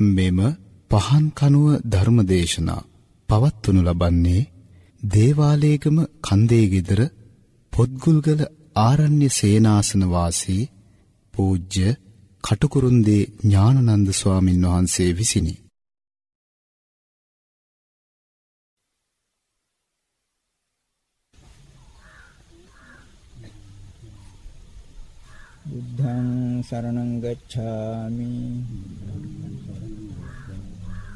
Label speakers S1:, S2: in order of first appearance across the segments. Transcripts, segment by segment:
S1: මෙම පහන් කනුව ධර්මදේශනා පවත්වනු ලබන්නේ දේවාලේගම කන්දේ গিදර පොත්ගුල්ගල ආරණ්‍ය සේනාසන වාසී පූජ්‍ය කටුකුරුන්දී ඥානනන්ද ස්වාමින් වහන්සේ විසිනි.
S2: බුද්ධං සරණං ගච්ඡාමි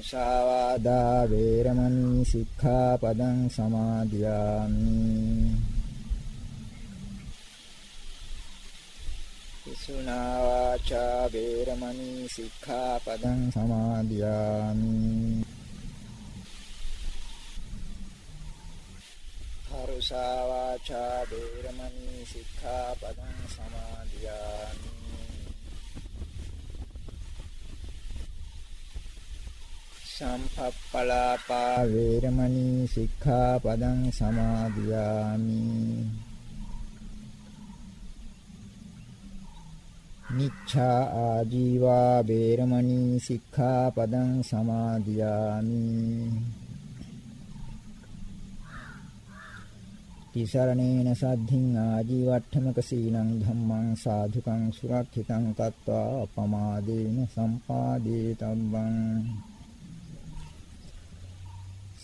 S2: මුසාවාදා වේරමණී සික්ඛාපදං සමාදියාමි. පිසුනා වාචා වේරමණී සික්ඛාපදං සමාදියාමි. හරුසා වාචා වේරමණී සික්ඛාපදං සමාදියාමි. සම්පප්පලාපා වේරමණී සික්ඛාපදං සමාදියාමි. නිච්ඡා ආජීවා වේරමණී සික්ඛාපදං සමාදියාමි. තිසරණේන සද්ධින් ආජීවට්ඨමක සීලං ධම්මං සාධුකං සුරක්ෂිතං තත්වා අපමාදේන සම්පාදේ තබ්බං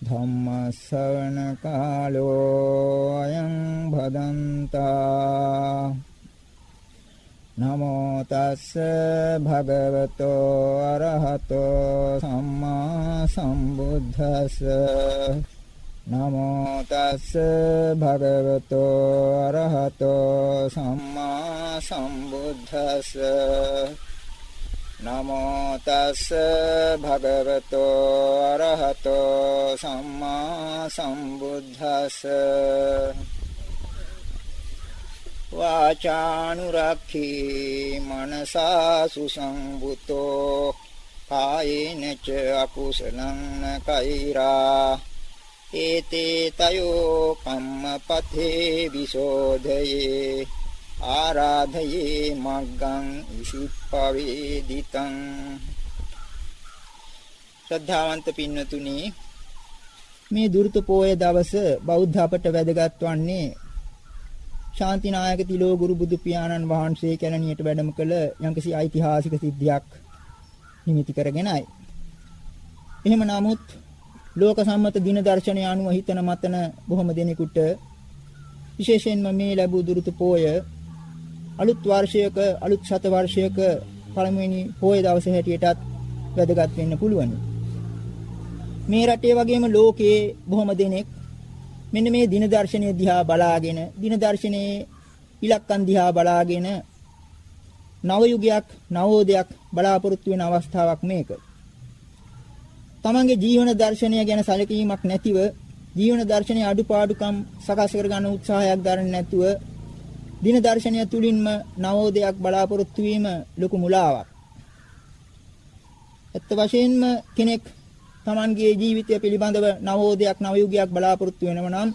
S2: ධම්ම ශ්‍රවණ කාලෝ අයං භදන්තා නමෝ තස්ස භගවතෝ අරහතෝ සම්මා සම්බුද්දස්ස නමෝ තස්ස භගවතෝ අරහතෝ සම්මා සම්බුද්දස්ස නමෝ තස්ස භගවතෝ අරහතෝ සම්මා සම්බුද්දස්ස වාචානුරක්ඛී මනසා සුසංබුතෝ කායේන ච අකුසලං කෛරා ඒතේ තයෝ කම්මපතේ විසෝධයේ ආරාධයේ මග්ගං ඉසිප්පවේදිතං ශ්‍රද්ධාවන්ත පින්නතුනි මේ දුර්ත පෝය දවස බෞද්ධ අපට වැදගත් වන්නේ ශාන්තිනායක තිලෝ ගුරු බුදු පියාණන් වහන්සේ කැලණියට වැඩම කළ යම්කිසි ඓතිහාසික සිද්ධියක් නිමිති කරගෙනයි. එහෙම නමුත් ලෝක සම්මත දින දර්ශනය අනුව හිතන මතන බොහොම දෙනෙකුට විශේෂයෙන්ම මේ ලැබූ දුරුත පෝය අලුත් වර්ෂයක අලුත් ශත වර්ෂයක පළමුවෙනි පෝය දවසේ හැටියටත් වැදගත් වෙන්න පුළුවන්. මේ රටේ වගේම ලෝකයේ බොහොම දෙනෙක් මෙන්න මේ දින දර්ශනය දිහා බලාගෙන දින දර්ශනයේ ඉලක්කම් දිහා බලාගෙන නව යුගයක් නවෝදයක් බලාපොරොත්තු වෙන අවස්ථාවක් මේක. තමන්ගේ ජීවන දර්ශනය ගැන සැලකීමක් නැතිව ජීවන දර්ශනයේ අඩුපාඩුකම් සකස් කරගන්න උත්සාහයක් දරන්නේ නැතුව දින දර්ශනය තුලින්ම නවෝදයක් බලාපොරොත්තු වීම ලොකු මුලාවක්. ඇත්ත වශයෙන්ම කෙනෙක් තමන්ගේ ජීවිතය පිළිබඳව නවෝදයක් නවයුගයක් බලාපොරොත්තු වෙනව නම්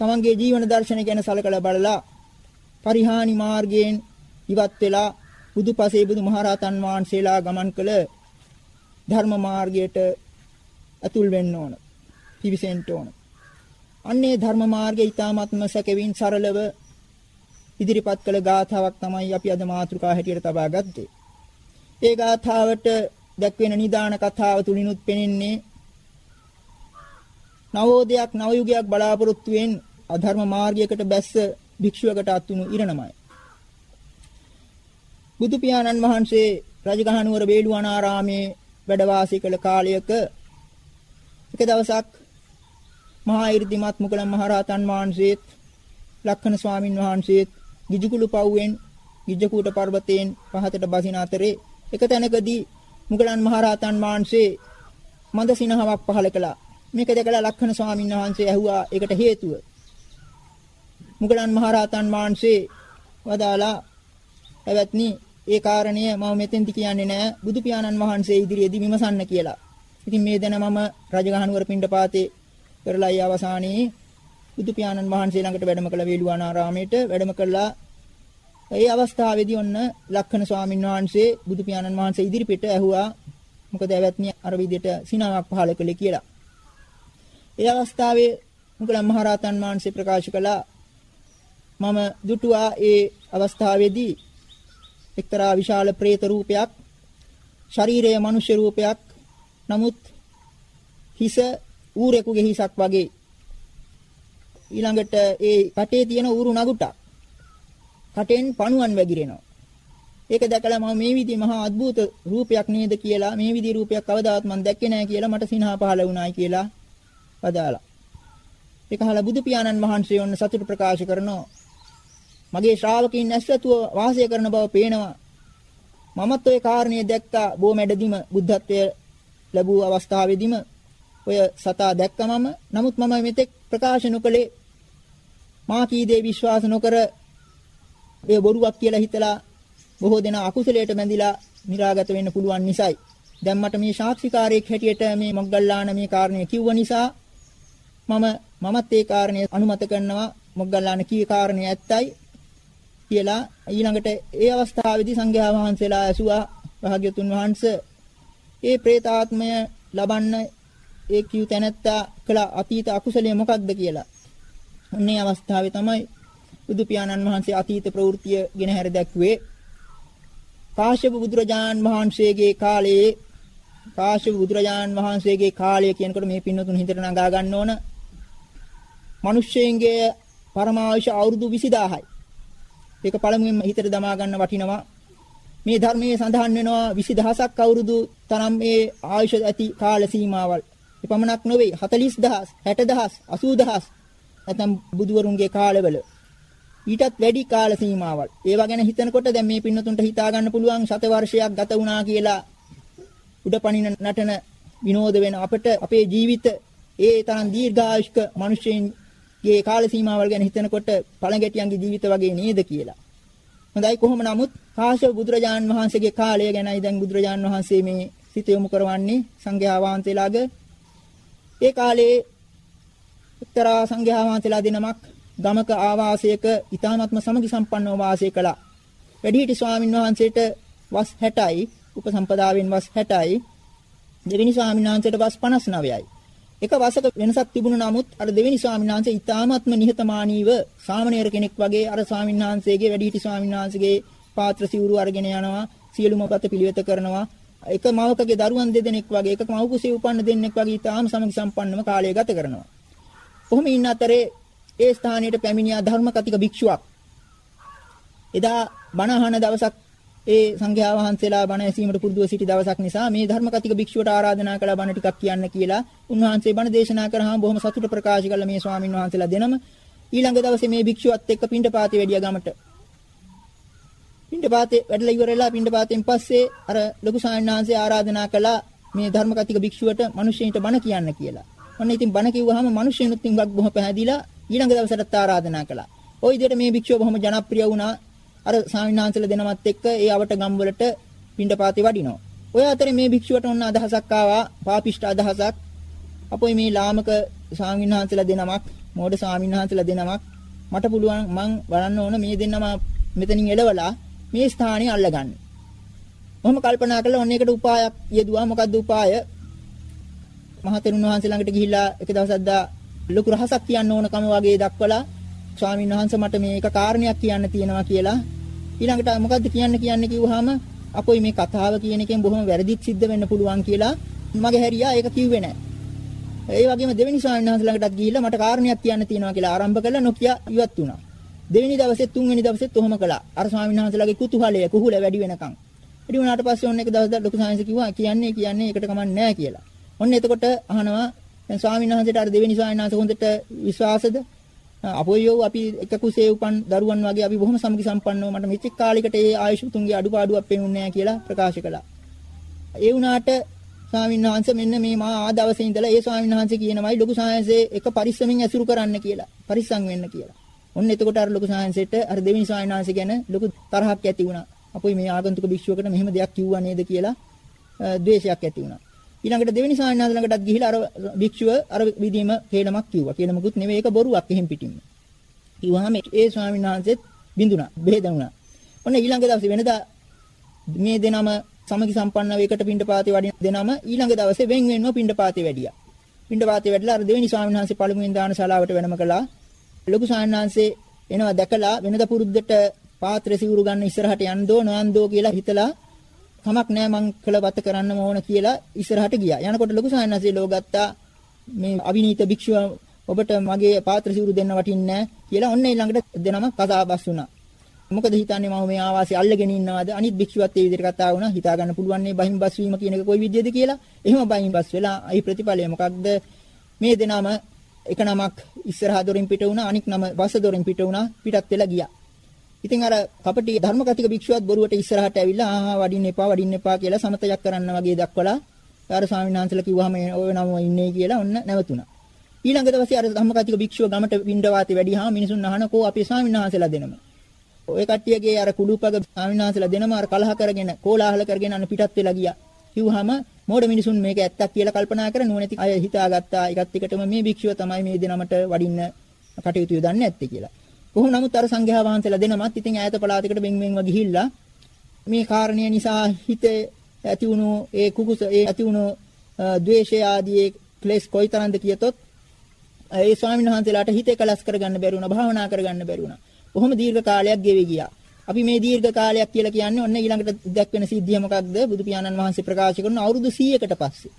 S2: තමන්ගේ ජීවන දර්ශනය ගැන සලකලා බලලා පරිහානි මාර්ගයෙන් ඉවත් වෙලා බුදුපසේ බුදුමහරහතන් වහන්සේලා ගමන් කළ ධර්ම මාර්ගයට අතුල් වෙන්න ඕන. පිවිසෙන්න ඕන. අන්නේ ධර්ම මාර්ගයේ ඊ타ත්ම සැකවින් සරලව ඉදිරිපත් කළ ගාථාවක් තමයි අපි අද මාතෘකා හැටියට තබා ගත්තේ. ඒ ගාථාවට දැක්වෙන නිදාන කතාව තුලිනුත් පෙනෙන්නේ නවෝදයක් නවයුගයක් බලාපොරොත්තු වෙන අධර්ම මාර්ගයකට බැස්ස භික්ෂුවකට අත්තුණු ඉරණමයි. බුදු පියාණන් වහන්සේ රජගහනුවර වේළුවනාරාමේ වැඩ වාසය කළ කාලයක එක දවසක් මහා 이르දිමත් මුගලන් මහරහතන් වහන්සේත් ලක්ෂණ ස්වාමින් වහන්සේත් ගිජුකුළු පව්වෙන් ගිජ්ජකූට පර්වතයෙන් පහතට බසින අතරේ එක තැනකදී මුගලන් මහරහතන් වහන්සේ මන්ද සිනහවක් පහල කළා. මේක දැකලා ලක්ෂණ ස්වාමීන් වහන්සේ ඇහුවා ඒකට හේතුව. මුගලන් මහරහතන් වහන්සේ වදාලා එවත්නි ඒ කාරණය මම මෙතෙන්දි කියන්නේ නෑ බුදු පියාණන් වහන්සේ ඉදිරියේදී විමසන්න කියලා. ඉතින් මේ දන මම රජගහනුවර පිණ්ඩපාතේ කරලා ඒ අවසානයේ බුදු පියාණන් වහන්සේ ළඟට වැඩම කළ වේළුවනාරාමයට වැඩම කළා. ඒ අවස්ථාවේදී ඔන්න ලක්ෂණ ස්වාමීන් වහන්සේ බුදු පියාණන් වහන්සේ ඉදිරිපිට ඇහුවා. මොකද ඇවැත්නි අර විදිහට සිනාවක් පහල කළේ කියලා. ඒ අවස්ථාවේ මුගලන් මහරහතන් වහන්සේ ප්‍රකාශ කළා. මම දුටුවා ඒ අවස්ථාවේදී එක්තරා විශාල പ്രേත රූපයක් ශරීරයේ මනුෂ්‍ය රූපයක් නමුත් හිස ඌරෙකුගේ හිසක් වගේ. ඊළඟට ඒ කටේ තියෙන ඌරු නගුටක් කටෙන් පණුවන් වැగిරෙනවා. ඒක දැකලා මම මේ විදිහේ මහා අద్భుත රූපයක් නේද කියලා මේ විදිහේ රූපයක් කවදාවත් මම දැක්කේ නැහැ කියලා මට සිනහ පහළ වුණායි කියලා වදාලා. ඒක අහලා බුදු පියාණන් වහන්සේ ඔන්න සතුට ප්‍රකාශ කරනවා. මගේ ශ්‍රාවකයන් ඇස්වැතුව වාසය කරන බව පේනවා. මමත් ওই කාරණේ දැක්කා බොහොම ඇඩදිම බුද්ධත්වයේ ලැබූ අවස්ථාවේදීම. ඔය සතා දැක්කමම නමුත් මම මෙතෙක් ප්‍රකාශ නොකලේ මා කී දේ විශ්වාස නොකර ඒ බොරුවක් කියලා හිතලා බොහෝ දෙනා අකුසලයට බැඳිලා මිරාගත වෙන්න පුළුවන් නිසායි. දැන් මට මේ සාක්ෂිකාරයෙක් හැටියට මේ මොග්ගල්ලාන මේ කාරණය කිව්ව නිසා මම මමත් ඒ කාරණය අනුමත කරනවා. මොග්ගල්ලාන කී කාරණේ ඇත්තයි කියලා ඊළඟට ඒ අවස්ථාවේදී සංඝයා වහන්සේලා ඇසුවා. භාග්‍යතුන් වහන්සේ ඒ പ്രേතාත්මය ලබන්න ඒ කිව් තැනැත්තා කළ අතීත අකුසලයේ මොකක්ද කියලා. අන්නේ අවස්ථාවේ තමයි බුදු පියාණන් වහන්සේ අතීත ප්‍රවෘත්තිය ගෙන හැර දැක්ුවේ. කාශ්‍යප බුදුරජාන් වහන්සේගේ කාලයේ කාශ්‍යප බුදුරජාන් වහන්සේගේ කාලය කියනකොට මේ පින්නතුන් හිතට නගා ගන්න ඕන. මිනිස්සෙන්ගේ පරමාවශ්‍ය අවුරුදු 20000යි ඒක පළමුවෙන්ම හිතට දමා ගන්න වටිනවා. මේ ධර්මයේ සඳහන් වෙනවා 20000ක් අවුරුදු තරම් මේ ආයුෂ ඇති කාල සීමාවල්. එපමණක් නොවේ 40000 60000 80000 නැත්නම් බුදුවරුන්ගේ කාලවල ඊටත් වැඩි කාල සීමාවල්. ඒවා ගැන හිතනකොට දැන් මේ පින්නතුන්ට හිතා ගන්න පුළුවන් ශත වර්ෂයක් ගත වුණා කියලා උඩපණින නටන විනෝද වෙන අපට අපේ ජීවිත ඒ තරම් දීර්ඝායුෂ්ක මිනිසෙන්ගේ කාල සීමාවල් ගැන හිතනකොට පළඟැටියන්ගේ ජීවිත වගේ නේද කියලා. හොඳයි කොහොම නමුත් කාශ්‍යප බුදුරජාන් වහන්සේගේ කාලය ගැනයි දැන් බුදුරජාන් වහන්සේ මේ සිත යොමු කරවන්නේ සංඝයා වහන්සේලාගේ ඒ කාලේ එක්තරා සංඝයා වහන්සේලා දිනමක් ගමක ආවාසයක ඊ타ත්ම සමගි සම්පන්නව වාසය කළා. වැඩිහිටි ස්වාමින් වහන්සේට වස් 60යි, උපසම්පදාවෙන් වස් 60යි. දෙවෙනි ස්වාමීන් වහන්සේට වස් 59යි. එක වසක වෙනසක් තිබුණ නමුත් අර දෙවෙනි ස්වාමීන් වහන්සේ ඊ타ත්ම නිහතමානීව සාමණේර කෙනෙක් වගේ අර ස්වාමීන් වහන්සේගේ වැඩිහිටි ස්වාමීන් වහන්සේගේ පාත්‍ර සිවුරු අරගෙන යනවා, සියලුම ගත පිළිවෙත කරනවා. එක මවකගේ දරුවන් දෙදෙනෙක් වගේ එක මව් කුසේ උපන්න දෙන්නෙක් වගේ ඊටාම සමගි සම්පන්නව කාලය ගත කරනවා. කොහොම ඉන්න අතරේ ඒ ස්ථානයට පැමිණියා ධර්ම කතික භික්ෂුවක්. එදා බණ අහන දවසක් ඒ සංඝයා වහන්සේලා බණ ඇසීමට පුරුදුව සිටි දවසක් නිසා මේ ධර්ම කතික භික්ෂුවට ආරාධනා කළා බණ ටිකක් කියන්න කියලා උන්වහන්සේ බණ දේශනා කරාම බොහොම සතුට ප්‍රකාශ කළා මේ ස්වාමින් වහන්සේලා දෙනම ඊළඟ දවසේ මේ භික්ෂුවත් එක්ක පිණ්ඩපාතේ වැඩියා ගමට පිණ්ඩපාතේ වැඩලා ඉවරලා පිණ්ඩපාතෙන් පස්සේ අර ලොකු ස්වාමීන් වහන්සේ ආරාධනා කළා මේ ධර්ම කතික භික්ෂුවට මිනිස්සුන්ට බණ කියන්න කියලා. ඔන්න ඉතින් බණ කිව්වහම මිනිස්සුන්ට ඉතින් බොහොම පැහැදිලා ඊළඟ දවසටත් ආරාධනා කළා. ওই විදිහට මේ භික්ෂුව බොහොම ජනප්‍රිය වුණා. අර ස්වාමීන් වහන්සේලා දෙනමත් එක්ක ඒ අවට ගම්වලට පිණ්ඩපාතේ වඩිනවා. ඔය අතරේ මේ භික්ෂුවට ඔන්න අදහසක් ආවා පාපිෂ්ඨ අදහසක්. අපොයි මේ ලාමක ස්වාමීන් වහන්සේලා දෙනමක්, මෝඩ ස්වාමීන් වහන්සේලා දෙනමක් මට පුළුවන් මං බලන්න ඕන මේ දෙන්නම මෙතනින් එළවලා මේ ස්ථානය අල්ලගන්න. මොහොම කල්පනා කළා ඔන්න එකට උපායක් යෙදුවා. මොකද්ද උපාය? මහතෙරුන් වහන්සේ ළඟට ගිහිල්ලා එක දවසක් දා ලොකු රහසක් කියන්න ඕනකම වගේ දක්වලා ස්වාමීන් වහන්සේ මට මේක කාරණයක් කියන්න තියෙනවා කියලා ඊළඟට මොකද්ද කියන්න කියන්නේ කිව්වහම අපොයි මේ කතාව කියන එකෙන් බොහොම වැරදිත් සිද්ධ වෙන්න පුළුවන් කියලා මගේ හැරියා ඒක කිව්වේ නැහැ. ඒ වගේම දෙවෙනි ස්වාමීන් වහන්සේ ළඟටත් ගිහිල්ලා මට කාරණයක් කියන්න තියෙනවා කියලා ආරම්භ කළා නොකිය ඉවත් වුණා. දෙවෙනි දවසේ තුන්වෙනි දවසෙත් ඔහොම කළා. අර ස්වාමීන් වහන්සේලාගේ කුතුහලය කුහුල වැඩි වෙනකන්. වැඩි වුණාට පස්සේ ඔන්න එක දවසක් ලොකු ස්වාමීන් කිව්වා කියන්නේ කියන්නේ ඒකට කමක් නැහැ කියලා. ඔන්න එතකොට අහනවා දැන් ස්වාමීන් වහන්සේට අර දෙවෙනි ස්වාමීන් වහන්සේ හොඳට විශ්වාසද? අපොයෝ අපි එක කුසේ උපන් දරුවන් වගේ අපි බොහොම සමගි සම්පන්නව මට මෙච්ච කාලයකට ඒ ආයුෂ තුන්ගේ අඩුපාඩුවක් පෙන්වන්නේ නැහැ කියලා ප්‍රකාශ කළා. ඒ වුණාට ස්වාමීන් වහන්සේ මෙන්න මේ මා ආ දවසේ ඉඳලා ඒ ස්වාමීන් වහන්සේ කියනවායි ලොකු සායන්සේ එක පරිස්සමින් ඇසුරු කරන්න කියලා. පරිස්සම් වෙන්න කියලා. ඔන්න එතකොට අර ලොකු සායන්සෙට අර දෙවෙනි ස්වාමීන් වහන්සේ ගැන ලොකු තරහක් ඇති වුණා. අපොයි මේ ආගන්තුක භික්ෂුවකට මෙහෙම දෙයක් කිව්වා නේද කියලා ද්වේෂයක් ඇති වුණා. ඊළඟට දෙවෙනි ස්වාමීන් වහන්සේ ළඟටත් ගිහිලා අර භික්ෂුව අර විදීම කේලමක් කිව්වා. කේලමකුත් නෙවෙයි ඒක බොරුවක් එහෙම් පිටින්ම. කිව්වහම ඒ ස්වාමීන් වහන්සේත් බින්දුනා, බෙහෙදුණා. ඔන්න ඊළඟ දවසේ වෙනදා මේ දෙනම සමගි සම්පන්නව එකට පින්ඩපාතේ වඩින දෙනම ඊළඟ දවසේ වෙන් වෙන්ව පින්ඩපාතේ වැඩියා. පින්ඩපාතේ වැඩලා අර දෙවෙනි ස්වාමීන් වහන්සේ පළමුවෙන් දාන ශාලාවට වෙනම කළා. ලොකු ස්වාමීන් වහන්සේ එනවා දැකලා වෙනද පුරුද්දට පාත්‍ර සිවුරු ගන්න ඉස්සරහට යන්දෝ නොයන්දෝ කියලා හිතලා කමක් නෑ මං කළ වත කරන්න ඕන කියලා ඉස්සරහට ගියා. යනකොට ලොකු සායනසේ ලෝගත්තා මේ අවිනීත භික්ෂුව ඔබට මගේ පාත්‍ර සිවුරු දෙන්න වටින්නේ කියලා ඔන්න ඊළඟට දෙනම කතාබස් වුණා. මොකද හිතන්නේ මම මේ ආවාසය අල්ලගෙන ඉන්නවද අනිත් භික්ෂුවත් ඒ විදිහට කතා වුණා හිතා ගන්න පුළුවන් නේ බහින් බස් වීම කියන එක කොයි විදිහද කියලා එහෙම බහින් බස් වෙලා අයි ප්‍රතිඵලය මොකක්ද මේ දෙනම එක නමක් ඉස්සරහා දොරින් පිට වුණා අනික් නම බස් දොරින් පිට වුණා පිටත් වෙලා ගියා ඉතින් අර කපටි ධර්මගතික භික්ෂුවත් බොරුවට ඉස්සරහට ඇවිල්ලා ආහා වඩින්න එපා වඩින්න එපා කියලා සමතයක් කරන්න වගේ දක්වලා අර ස්වාමීන් වහන්සේලා කිව්වහම ඔය නම ඉන්නේ කියලා ඔන්න නැවතුණා. ඊළඟ දවසේ අර ධම්මගතික භික්ෂුව ගමට වින්දවාතේ වැඩිහාම මිනිසුන් අහනකෝ අපේ ස්වාමීන් වහන්සේලා දෙනම. ඔය කට්ටියගේ අර කුඩුපග ස්වාමීන් වහන්සේලා දෙනම අර කලහ කරගෙන කෝලාහල කරගෙන අන්න පිටත් වෙලා ගියා. කිව්වහම මෝඩ මිනිසුන් මේක ඇත්තක් කියලා කල්පනා කර නුවණැති අය හිතාගත්තා. ඒකත් එකටම මේ භික්ෂුව තමයි මේ දෙනමට වඩින්න කටයුතු යොදන්නේ නැත්තේ කියලා. කොහොම නමුත් අර සංඝයා වහන්සේලා දෙනමත් ඉතින් ඈත පළාතකට බෙන් බෙන්ව ගිහිල්ලා මේ කාරණය නිසා හිතේ ඇති වුණු ඒ කුකුස ඒ ඇති වුණු ද්වේෂය ආදී ක්ලේශ කොයිතරම්ද කියතොත් ඒ ස්වාමීන් වහන්සේලාට හිතේ කලස් කරගන්න බැරි වුණා භාවනා කරගන්න බැරි වුණා. කොහොම දීර්ඝ කාලයක් ගෙවි ගියා. අපි මේ දීර්ඝ කාලයක් කියලා කියන්නේ ඔන්න ඊළඟට දැක්වෙන සිද්ධිය මොකක්ද? බුදු පියාණන් වහන්සේ ප්‍රකාශ කරන අවුරුදු 100කට පස්සේ.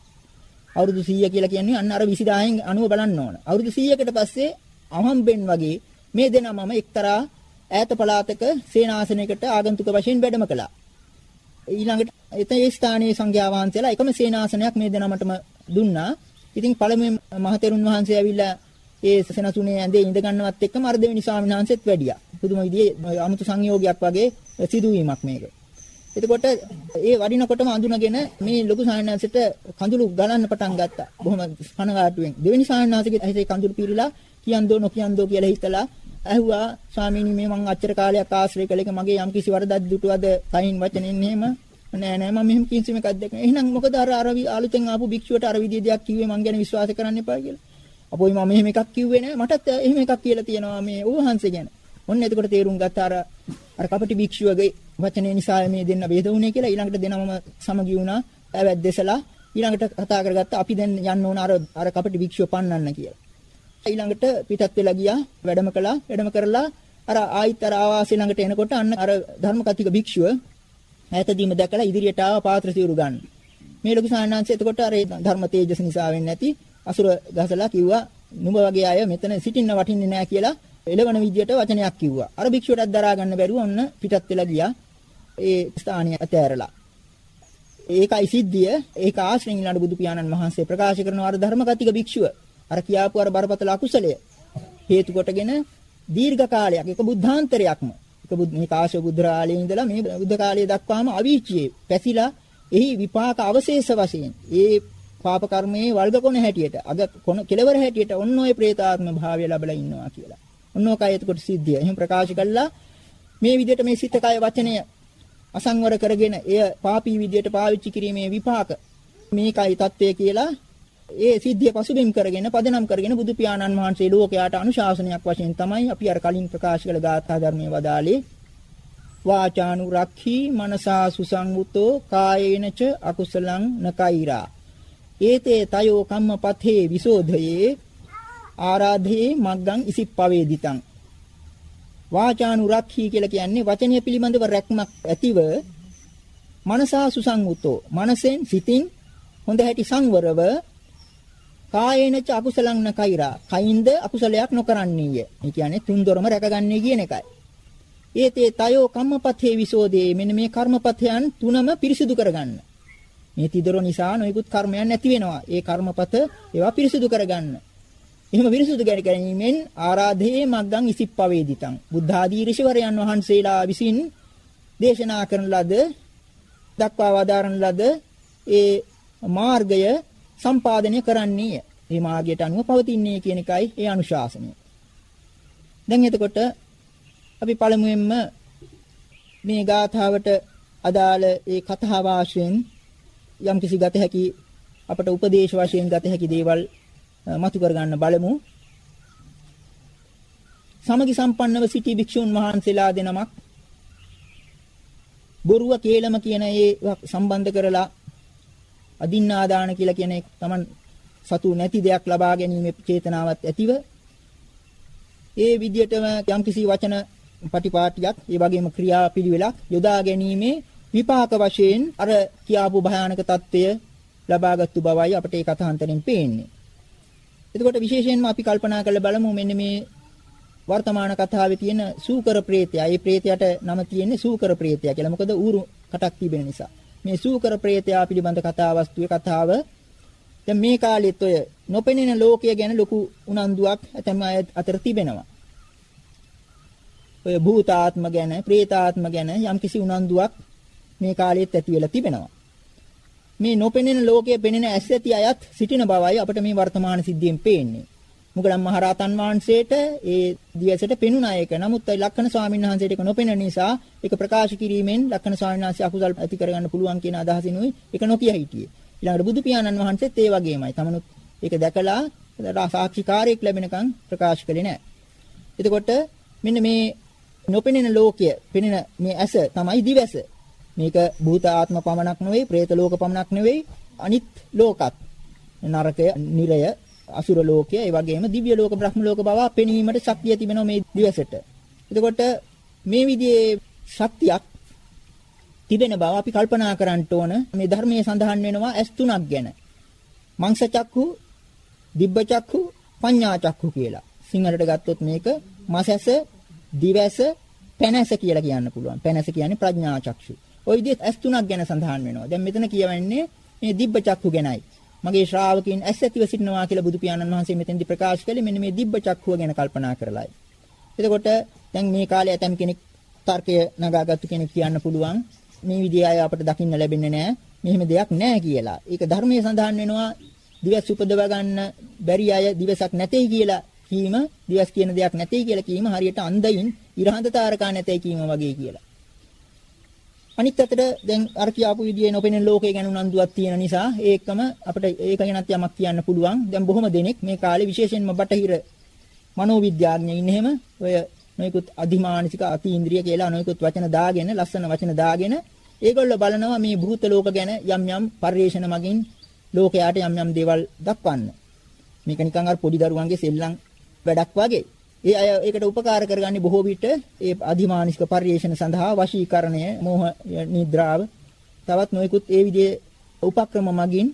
S2: අවුරුදු 100 කියලා කියන්නේ අන්න අර 20000න් 90 බලන්න ඕන. අවුරුදු 100කට පස්සේ අහම්බෙන් වගේ මේ දෙනමම එක්තරා ඈත පළාතක සේනාසනයකට ආගන්තුක වශයෙන් වැඩම කළා. ඊළඟට එතන ඒ ස්ථානයේ සංඝයා වහන්සේලා එකම සේනාසනයක් මේ දෙනමටම දුන්නා. ඉතින් පළමුවෙන් මහතෙරුන් වහන්සේ ඇවිල්ලා ඒ සෙනසුනේ ඇඳේ ඉඳ ගන්නවත් එක්කම අර දෙවෙනි ස්වාමීන් වහන්සේත් වැඩියා. පුදුම විදිහේ අමුතු සංයෝගයක් වගේ සිදුවීමක් මේක. එතකොට ඒ වඩිනකොටම අඳුනගෙන මේ ලොකු සායනහන්සේට කඳුළු ගලන්න පටන් ගත්තා. බොහොම කනගාටුවෙන්. දෙවෙනි සායනහන්සේගේ හිතේ කඳුළු පීරිලා කියන්දෝ නොකියන්දෝ කියලා හිතලා ඇහුවා ස්වාමීනි මේ මං අච්චර කාලයක් ආශ්‍රය කළ එක මගේ යම් කිසි වරදක් දුටුවද කයින් වචනෙන් එහෙම නෑ නෑ මම මෙහෙම කිසිම එකක් දැක්ක එහෙනම් මොකද අර අර අලුතෙන් ආපු භික්ෂුවට අර විදිය දෙයක් කිව්වේ මං ගැන විශ්වාස කරන්න එපා කියලා අපෝයි මම මෙහෙම එකක් කිව්වේ නෑ. මටත් එහෙම එකක් කියලා තියෙනවා මේ ඔබ වහන්සේ ගැන. ඔන්න එතකොට තේරුම් ගත්ත අර අර කපටි භික්ෂුවගේ වචනේ නිසා මේ දෙන්න බෙහෙත වුණේ කියලා ඊළඟට දෙනමම සමගි වුණා. ඇවැද්දෙසලා ඊළඟට කතා කරගත්තා අපි දැන් යන්න ඕන අර අර කපටි භික්ෂුව පන්නන්න කියලා. ඊළඟට පිටත් වෙලා ගියා වැඩම කළා. වැඩම කරලා අර ආයිත් අර ආවාසය ළඟට එනකොට අන්න අර ධර්මකතික භික්ෂුව ඈතදීම දැකලා ඉදිරියට ආව පාත්‍ර සිවුරු ගන්න. මේ ලොකු සාහනාංශය එතකොට අර ධර්ම තේජස නිසා වෙන්නේ නැති. අසුර ගසලා කිව්වා නුඹ වගේ අය මෙතන සිටින්න වටින්නේ නැහැ කියලා එළවන විදියට වචනයක් කිව්වා. අර භික්ෂුවටත් දරා ගන්න බැරුව ඔන්න පිටත් වෙලා ගියා. ඒ ස්ථානය අතෑරලා. ඒකයි සිද්ධිය. ඒක ආශ්‍රයෙන් ඊළඟ බුදු පියාණන් වහන්සේ ප්‍රකාශ කරන අර ධර්මගතික භික්ෂුව. අර කියාපු අර බරපතල අකුසලය හේතු කොටගෙන දීර්ඝ කාලයක් ඒක බුද්ධාන්තරයක්ම. ඒක බුද් මේ කාශ්‍යප බුද්ධරාලයේ ඉඳලා මේ බුද්ධ කාලයේ දක්වාම අවීචියේ පැසිලා එහි විපාක අවශේෂ වශයෙන් ඒ පාප කර්මයේ වර්ග කොන හැටියට අග කොන කෙලවර හැටියට ඔන්න ඔය ප්‍රේතාත්ම භාවය ලැබලා ඉන්නවා කියලා. ඔන්න ඔකයි එතකොට සිද්ධිය. එහෙම ප්‍රකාශ කළා මේ විදිහට මේ සිත කය වචනය අසංවර කරගෙන එය පාපී විදිහට පාවිච්චි කිරීමේ විපාක මේකයි தත්වය කියලා ඒ සිද්ධිය පසුබිම් කරගෙන පදනම් කරගෙන බුදු පියාණන් වහන්සේ ලෝකයාට අනුශාසනයක් වශයෙන් තමයි අපි අර කලින් ප්‍රකාශ කළ ධාතා ධර්මයේ වදාලේ වාචානුරක්ඛී මනසා සුසංගුතෝ කායේනච අකුසලං නකෛරා ඒතේ තයෝ කම්මපතේ විසෝධයේ ආරාධේ මග්ගං ඉසිප්පවේදිතං වාචානුරක්ඛී කියලා කියන්නේ වචනය පිළිබඳව රැක්මක් ඇතිව මනසා සුසංවුතෝ මනසෙන් සිතින් හොඳ හැටි සංවරව කායේනච අකුසලං නකෛරා කයින්ද අකුසලයක් නොකරන්නේය. ඒ කියන්නේ තුන්දොරම රැකගන්නේ කියන එකයි. ඒතේ තයෝ කම්මපතේ විසෝදේ මෙන්න මේ කර්මපතයන් තුනම පිරිසිදු කරගන්න. මේ තිදොර නිසා නොයෙකුත් කර්මයන් නැති වෙනවා. ඒ කර්මපත ඒවා පිරිසිදු කරගන්න. එහෙම පිරිසිදු කර ගැනීමෙන් ආරාධේ මග්ගං ඉසිප්පවේදිතං. බුද්ධ ආදී ඍෂිවරයන් වහන්සේලා විසින් දේශනා කරන ලද දක්වා වදාරන ලද ඒ මාර්ගය සම්පාදනය කරන්නේය. මේ මාර්ගයට අනුව පවතින්නේ කියන එකයි ඒ අනුශාසනය. දැන් එතකොට අපි පළමුවෙන්ම මේ ගාථාවට අදාළ ඒ කතාව ආශ්‍රයෙන් යම් කිසි ගත හැකි අපට උපදේශ වශයෙන් ගත හැකි දේවල් මතු කර ගන්න බලමු. සමගි සම්පන්නව සිටි භික්ෂුන් වහන්සේලා දෙනමක් බොරුව කේලම කියන ඒ සම්බන්ධ කරලා අදින්නාදාන කියලා කියන එක Taman සතු නැති දෙයක් ලබා ගැනීමේ චේතනාවත් ඇතිව ඒ විදිහටම යම්කිසි වචන පටිපාටියක් ඒ වගේම ක්‍රියාපිළිවෙලක් යොදා ගැනීමේ විපාක වශයෙන් අර කියාපු භයානක తত্ত্বය ලබාගත්තු බවයි අපිට ඒ කථාන්තරෙන් පේන්නේ. එතකොට විශේෂයෙන්ම අපි කල්පනා කරලා බලමු මෙන්න මේ වර්තමාන කතාවේ තියෙන සූකර ප්‍රේතයා. ඒ ප්‍රේතයාට නම තියෙන්නේ සූකර ප්‍රේතයා කියලා. මොකද ඌරු කටක් තිබෙන නිසා. මේ සූකර ප්‍රේතයා පිළිබඳ කතා වස්තුවේ කතාව දැන් මේ කාලෙත් ඔය නොපෙනෙන ලෝකය ගැන ලොකු උනන්දුවක් ඇතම අය අතර තිබෙනවා. ඔය භූතාත්ම ගැන, ප්‍රේතාත්ම ගැන යම්කිසි උනන්දුවක් මේ කාලෙත් ඇති වෙලා තිබෙනවා. මේ නොපෙනෙන ලෝකයේ පෙනෙන ඇස් ඇති අයත් සිටින බවයි අපිට මේ වර්තමාන සිද්ධියෙන් පේන්නේ. මුගලන් මහරහතන් වහන්සේට ඒ දිවසට පෙනුණා ඒක. නමුත් ලක්කන ස්වාමීන් වහන්සේට ඒක නොපෙනෙන නිසා ඒක ප්‍රකාශ කිරීමෙන් ලක්කන ස්වාමීන් වහන්සේ අකුසල් ඇති කරගන්න පුළුවන් කියන අදහසිනුයි ඒක නොකිය හිටියේ. ඊළඟට බුදු පියාණන් වහන්සේත් ඒ වගේමයි. තමනුත් ඒක දැකලා සාක්ෂිකාරයක් ලැබෙනකන් ප්‍රකාශ කළේ නැහැ. එතකොට මෙන්න මේ නොපෙනෙන ලෝකය, පෙනෙන මේ ඇස තමයි දිවස. මේක භූත ආත්ම පමණක් නෙවෙයි, പ്രേත ලෝක පමණක් නෙවෙයි, අනිත් ලෝකත්. නරකය, නිරය, අසුර ලෝකය, ඒ වගේම දිව්‍ය ලෝක, බ්‍රහ්ම ලෝක බව පෙනීමට ශක්තිය තිබෙනවා මේ දිවසට. එතකොට මේ විදිහේ ශක්තියක් තිබෙන බව අපි කල්පනා කරන්න ඕන. මේ ධර්මයේ සඳහන් වෙනවා ඇස් තුනක් ගැන. මංස චක්කු, දිබ්බ චක්කු, පඤ්ඤා චක්කු කියලා. සිංහලට ගත්තොත් මේක මසැස, දිවැස, පැනැස කියලා කියන්න පුළුවන්. පැනැස කියන්නේ ප්‍රඥා චක්ෂු. ওই විදිහට ඇස් තුනක් ගැන සඳහන් වෙනවා. දැන් මෙතන කියවන්නේ මේ දිබ්බ චක්කු ගැනයි. මගේ ශ්‍රාවකයන් ඇස් ඇතිව සිටිනවා කියලා බුදු පියාණන් වහන්සේ මෙතෙන්දි ප්‍රකාශ කළේ මෙන්න මේ දිබ්බ චක්කුව ගැන කල්පනා කරලායි. එතකොට දැන් මේ කාලේ ඇතම් කෙනෙක් තර්කය නගාගත්තු කෙනෙක් කියන්න පුළුවන් මේ විදිහේ අය අපට දකින්න ලැබෙන්නේ නැහැ. මෙහෙම දෙයක් නැහැ කියලා. ඒක ධර්මයේ සඳහන් වෙනවා දිවස් උපදව ගන්න බැරි අය දිවසක් නැtei කියලා කීම දිවස් කියන දෙයක් නැtei කියලා කීම හරියට අන්ධයින් ඉරහඳ තාරකා නැtei කීම වගේ කියලා. අනිත් අතට දැන් අර කියාපු විදිහේ නොපෙනෙන ලෝකය ගැන උනන්දුවක් තියෙන නිසා ඒකම අපිට ඒක ගැනත් යමක් කියන්න පුළුවන්. දැන් බොහොම දෙනෙක් මේ කාලේ විශේෂයෙන්ම බටහිර මනෝවිද්‍යාඥයින් එහෙම ඔය නොයෙකුත් අධිමානසික අතීන්ද්‍රිය කියලා නොයෙකුත් වචන දාගෙන ලස්සන වචන දාගෙන ඒගොල්ලෝ බලනවා මේ භූත ලෝක ගැන යම් යම් පරිේශන මගින් ලෝකයට යම් යම් දේවල් දක්වන්න. මේක නිකන් අර පොඩි දරුවන්ගේ සෙල්ලම් වැඩක් වගේ. ඒ අය ඒකට උපකාර කරගන්නේ බොහෝ විට ඒ අධිමානසික පරිේශන සඳහා වශීකරණය, මෝහ නිද්‍රාව තවත් නොයෙකුත් ඒ විදිහේ උපක්‍රම මගින්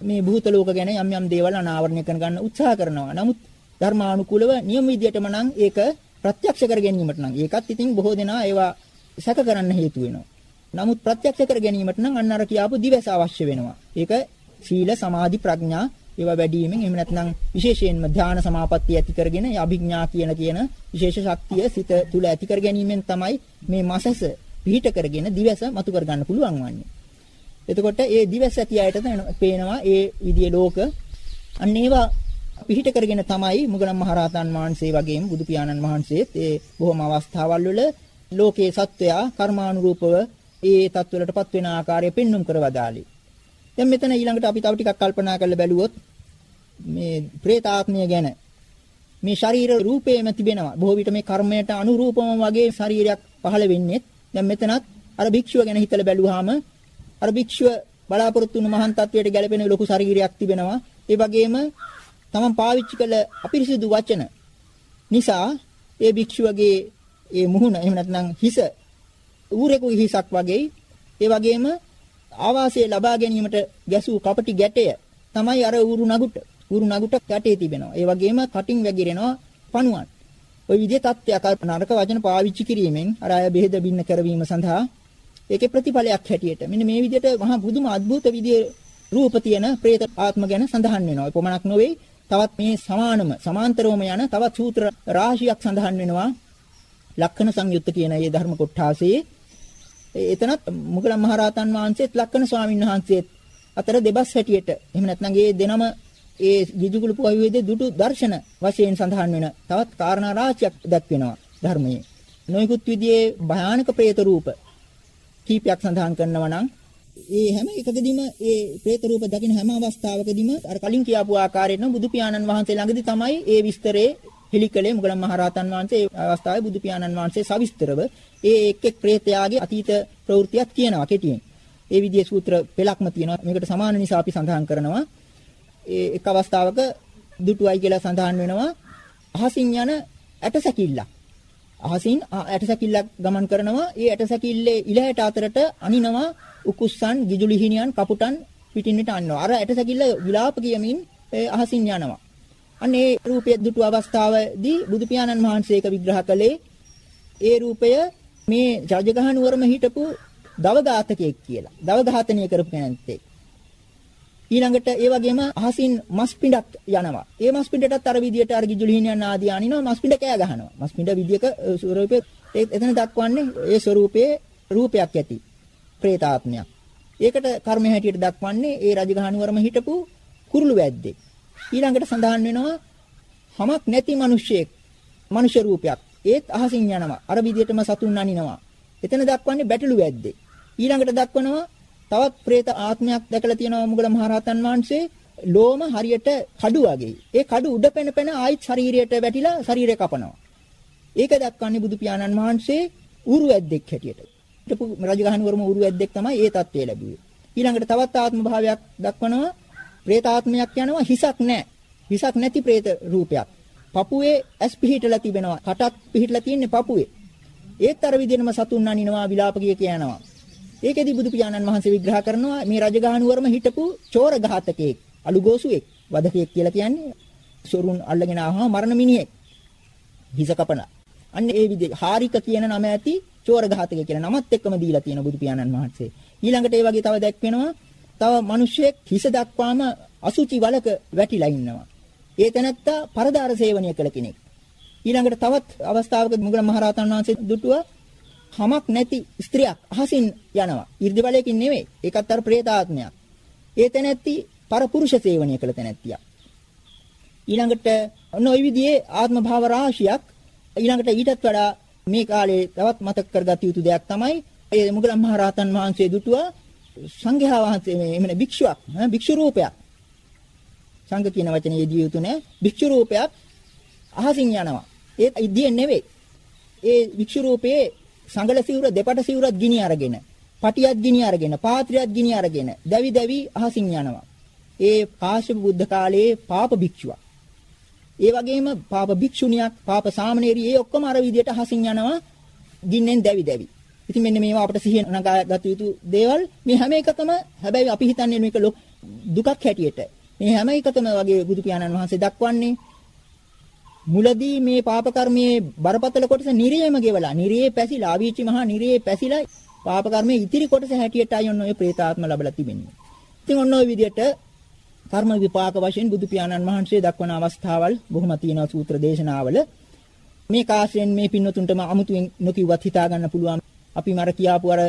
S2: මේ භූත ලෝක ගැන යම් යම් දේවල් අනාවරණය කරගන්න උත්සාහ කරනවා. නමුත් ධර්මානුකූලව නියම විදියටම නම් ඒක ප්‍රත්‍යක්ෂ කර ගැනීමට නම් ඒකත් ඉතින් බොහෝ දෙනා ඒවා සැක කරන්න හේතු වෙනවා. නමුත් ප්‍රත්‍යක්ෂ කර ගැනීමට නම් අන්න අර කියාපු දිවස අවශ්‍ය වෙනවා. ඒක සීල සමාධි ප්‍රඥා ඒවා වැඩිවීමෙන් එහෙම නැත්නම් විශේෂයෙන්ම ධාන සමාපත්තිය ඇති කරගෙන අභිඥා කියන කියන විශේෂ ශක්තිය සිත තුල ඇති කර ගැනීමෙන් තමයි මේ මසස පිහිට කරගෙන දිවස මතු කර ගන්න පුළුවන් වන්නේ. එතකොට ඒ දිවස් ඇති අයට පේනවා ඒ විදිය ලෝක අන්න ඒවා පිහිට කරගෙන තමයි මුගලන් මහරහතන් වහන්සේ වගේම බුදු පියාණන් වහන්සේත් ඒ බොහොම අවස්ථාවල් වල ලෝකේ සත්වයා කර්මානුරූපව ඒ தත්වලටපත් වෙන ආකාරය පෙන්눔 කරවදාලි. දැන් මෙතන ඊළඟට අපි තව ටිකක් කල්පනා කරලා බැලුවොත් මේ പ്രേතාත්මය ගැන මේ ශරීර රූපේම තිබෙනවා. බොහෝ විට මේ කර්මයට අනුරූපම වගේ ශරීරයක් පහළ වෙන්නේ. දැන් මෙතනත් අර භික්ෂුව ගැන හිතලා බැලුවාම අර භික්ෂුව බලාපොරොත්තු වුණු මහාන් තත්වයට ගැලපෙන ලොකු ශරීරයක් තිබෙනවා. ඒ වගේම තමන් පාවිච්චි කළ අපිරිසිදු වචන නිසා ඒ භික්ෂුවගේ ඒ මුහුණ එහෙම නැත්නම් හිස ඌරෙකුගේ හිසක් වගේ ඒ වගේම ආවාසය ලබා ගැනීමට ගැසූ කපටි ගැටය තමයි අර ඌරු නගුට. ඌරු නගුට යටේ තිබෙනවා. ඒ වගේම කටින් වැగిරෙනවා පණුවන්. ওই විදිහේ තත්ත්වයක් අර නරක වචන පාවිච්චි කිරීමෙන් අර අය බෙහෙද බින්න කරවීම සඳහා ඒකේ ප්‍රතිඵලයක් හැටියට මෙන්න මේ විදිහට මහා බුදුම අద్భుත විදිහේ රූප තියෙන പ്രേත ආත්ම ගැන සඳහන් වෙනවා. කොමණක් නොවේ තවත් මේ සමානම සමාන්තරවම යන තවත් සූත්‍ර රාශියක් සඳහන් වෙනවා. ලක්ෂණ සංයුත්ත කියන මේ ධර්ම කොටාසේ එතනත් මුගලන් මහරහතන් වහන්සේත් ලක්කන ස්වාමීන් වහන්සේත් අතර දෙබස් හැටියට එහෙම නැත්නම් ඒ දෙනම ඒ විදුගුළු පොවිවේදේ දුටු දර්ශන වශයෙන් සඳහන් වෙන තවත් කාරණා රාශියක් දක්වනවා ධර්මයේ. නොයෙකුත් විදිහේ භයානක പ്രേත රූප කීපයක් සඳහන් කරනවා නම් ඒ හැම එකකදීම ඒ പ്രേත රූප දකින හැම අවස්ථාවකදීම අර කලින් කියාපු ආකාරයෙන් බුදු පියාණන් වහන්සේ ළඟදී තමයි ඒ විස්තරේ හෙලිකලේ මුගලන් මහරහතන් වහන්සේ ඒ අවස්ථාවේ බුදු පියාණන් වහන්සේ සවිස්තරව ඒ එක් එක් പ്രേතයාගේ අතීත ප්‍රවෘත්තියක් කියනවා කෙටියෙන්. ඒ විදිහේ සූත්‍ර පෙළක්ම තියෙනවා. මේකට සමාන නිසා අපි සඳහන් කරනවා. ඒ එක් අවස්ථාවක දුටුවයි කියලා සඳහන් වෙනවා. අහසින් යන ඇටසැකිල්ලක්. අහසින් ඇටසැකිල්ලක් ගමන් කරනවා. ඒ ඇටසැකිල්ලේ ඉලහට අතරට අනිනවා උකුස්සන්, ගිජුලිහිනියන්, කපුටන් පිටින් පිට අන්නවා. අර ඇටසැකිල්ල විලාප කියමින් අහසින් යනවා. අන්න ඒ රූපය දුටු අවස්ථාවේදී බුදු පියාණන් වහන්සේ ඒක විග්‍රහ කළේ ඒ රූපය මේ ජජගහ නුවරම හිටපු දවඝාතකයෙක් කියලා. දවඝාතනය කරපු කෙනෙක්. ඊළඟට ඒ වගේම අහසින් මස් පිඬක් යනවා. ඒ මස් පිඬටත් අර විදියට අර ගිජුලිහිනියන් ආදී අනිනවා මස් පිඬ කෑ ගහනවා. මස් පිඬ විදියක ස්වරූපේ එතන දක්වන්නේ ඒ ස්වරූපයේ රූපයක් ඇති. പ്രേතාත්මයක්. ඒකට කර්මය හැටියට දක්වන්නේ ඒ රජගහනුවරම හිටපු කුරුළු වැද්දෙක්. ඊළඟට සඳහන් වෙනවා හමක් නැති මිනිසෙක් මිනිස් රූපයක්. ඒත් අහසින් යනවා. අර විදිහටම සතුන් අනිනවා. එතන දක්වන්නේ බැටළු වැද්දේ. ඊළඟට දක්වනවා තවත් പ്രേත ආත්මයක් දැකලා තියෙනවා මුගල මහරහතන් වහන්සේ. ලෝම හරියට කඩු වගේ. ඒ කඩු උඩ පැන පැන ආයිත් ශරීරයට වැටිලා ශරීරය කපනවා. ඒක දක්වන්නේ බුදු පියාණන් වහන්සේ ඌරු ඇද්දෙක් හැටියට. හිටපු රජගහනුවරම ඌරු ඇද්දෙක් තමයි ඒ தත්ත්වය ලැබුවේ. ඊළඟට තවත් ආත්ම භාවයක් දක්වනවා ප්‍රේතාත්මයක් යනවා හිසක් නැහැ. හිසක් නැති ප්‍රේත රූපයක්. පපුවේ ඇස් පිහිටලා තිබෙනවා. කටත් පිහිටලා තියෙන්නේ පපුවේ. ඒත් අර විදිහටම සතුන් අනිනවා විලාප කිය කියනවා. ඒකෙදි බුදු පියාණන් වහන්සේ විග්‍රහ කරනවා මේ රජගහනුවරම හිටපු චෝර ඝාතකයෙක්, අලුගෝසුවෙක්, වදකයෙක් කියලා කියන්නේ සොරුන් අල්ලගෙන ආවම මරණ මිනිහෙක්. හිස කපන. අන්න ඒ විදිහේ හාරික කියන නම ඇති චෝර ඝාතකය කියලා නමත් එක්කම දීලා තියෙන බුදු පියාණන් වහන්සේ. ඊළඟට ඒ වගේ තව දැක් වෙනවා තව මිනිහෙක් හිස දක්වාම අසුචි වලක වැටිලා ඉන්නවා. ඒ තැනත්තා පරදාර සේවනය කළ කෙනෙක්. ඊළඟට තවත් අවස්ථාවක මුගලන් මහරහතන් වහන්සේ දුටුවා හමක් නැති ස්ත්‍රියක් අහසින් යනවා. 이르දි බලයකින් නෙවෙයි. ඒකත් අර പ്രേතාත්මයක්. ඒ තැනැත්ති පරපුරුෂ සේවනය කළ තැනැත්තියක්. ඊළඟට ඔන්න ওই විදිහේ ආත්ම භාව රාශියක් ඊළඟට ඊටත් වඩා මේ කාලේ තවත් මතක කරගත යුතු දෙයක් තමයි ඒ මුගලන් මහරහතන් වහන්සේ දුටුවා සංඝයා වහන්සේ මේ එමෙන්න භික්ෂුවක් භික්ෂු රූපයක් සංඝ කියන වචනේ යෙදිය යුතු නෑ භික්ෂු රූපයක් අහසින් යනවා ඒ ඉදියෙන් නෙවෙයි ඒ භික්ෂු රූපයේ සංගල සිවුර දෙපට සිවුරත් ගිනි අරගෙන, පටියත් ගිනි අරගෙන, පාත්‍රයත් ගිනි අරගෙන දැවි දැවි අහසින් යනවා. ඒ කාශ්‍යප බුද්ධ කාලයේ පාප භික්ෂුවක්. ඒ වගේම පාප භික්ෂුණියක්, පාප සාමණේරිය ඒ ඔක්කොම අර විදියට අහසින් යනවා ගින්නෙන් දැවි දැවි. ඉතින් මෙන්න මේවා අපිට සිහිය නගා ගත යුතු දේවල් මේ හැම එකකම හැබැයි අපි හිතන්නේ මේක දුකක් හැටියට. මේ හැම එකකම වගේ බුදු පියාණන් වහන්සේ දක්වන්නේ මුලදී මේ පාප කර්මයේ බරපතල කොටස නිරේම ගෙවලා නිරේ පැසිලා අවීචි මහා නිරේ පැසිලා පාප කර්මයේ ඉතිරි කොටස හැටියටයි ඔන්න ඔය പ്രേතාත්ම ලැබලා තිබෙන්නේ. ඉතින් ඔන්න ඔය විදිහට කර්ම විපාක වශයෙන් බුදු පියාණන් වහන්සේ දක්වන අවස්ථාවල් බොහොම තියෙනවා සූත්‍ර දේශනාවල. මේ කාශ්‍යයෙන් මේ පින්නතුන්ටම අමුතුවෙන් නොකියවත් හිතා ගන්න පුළුවන්. අපි මර කියාපු අර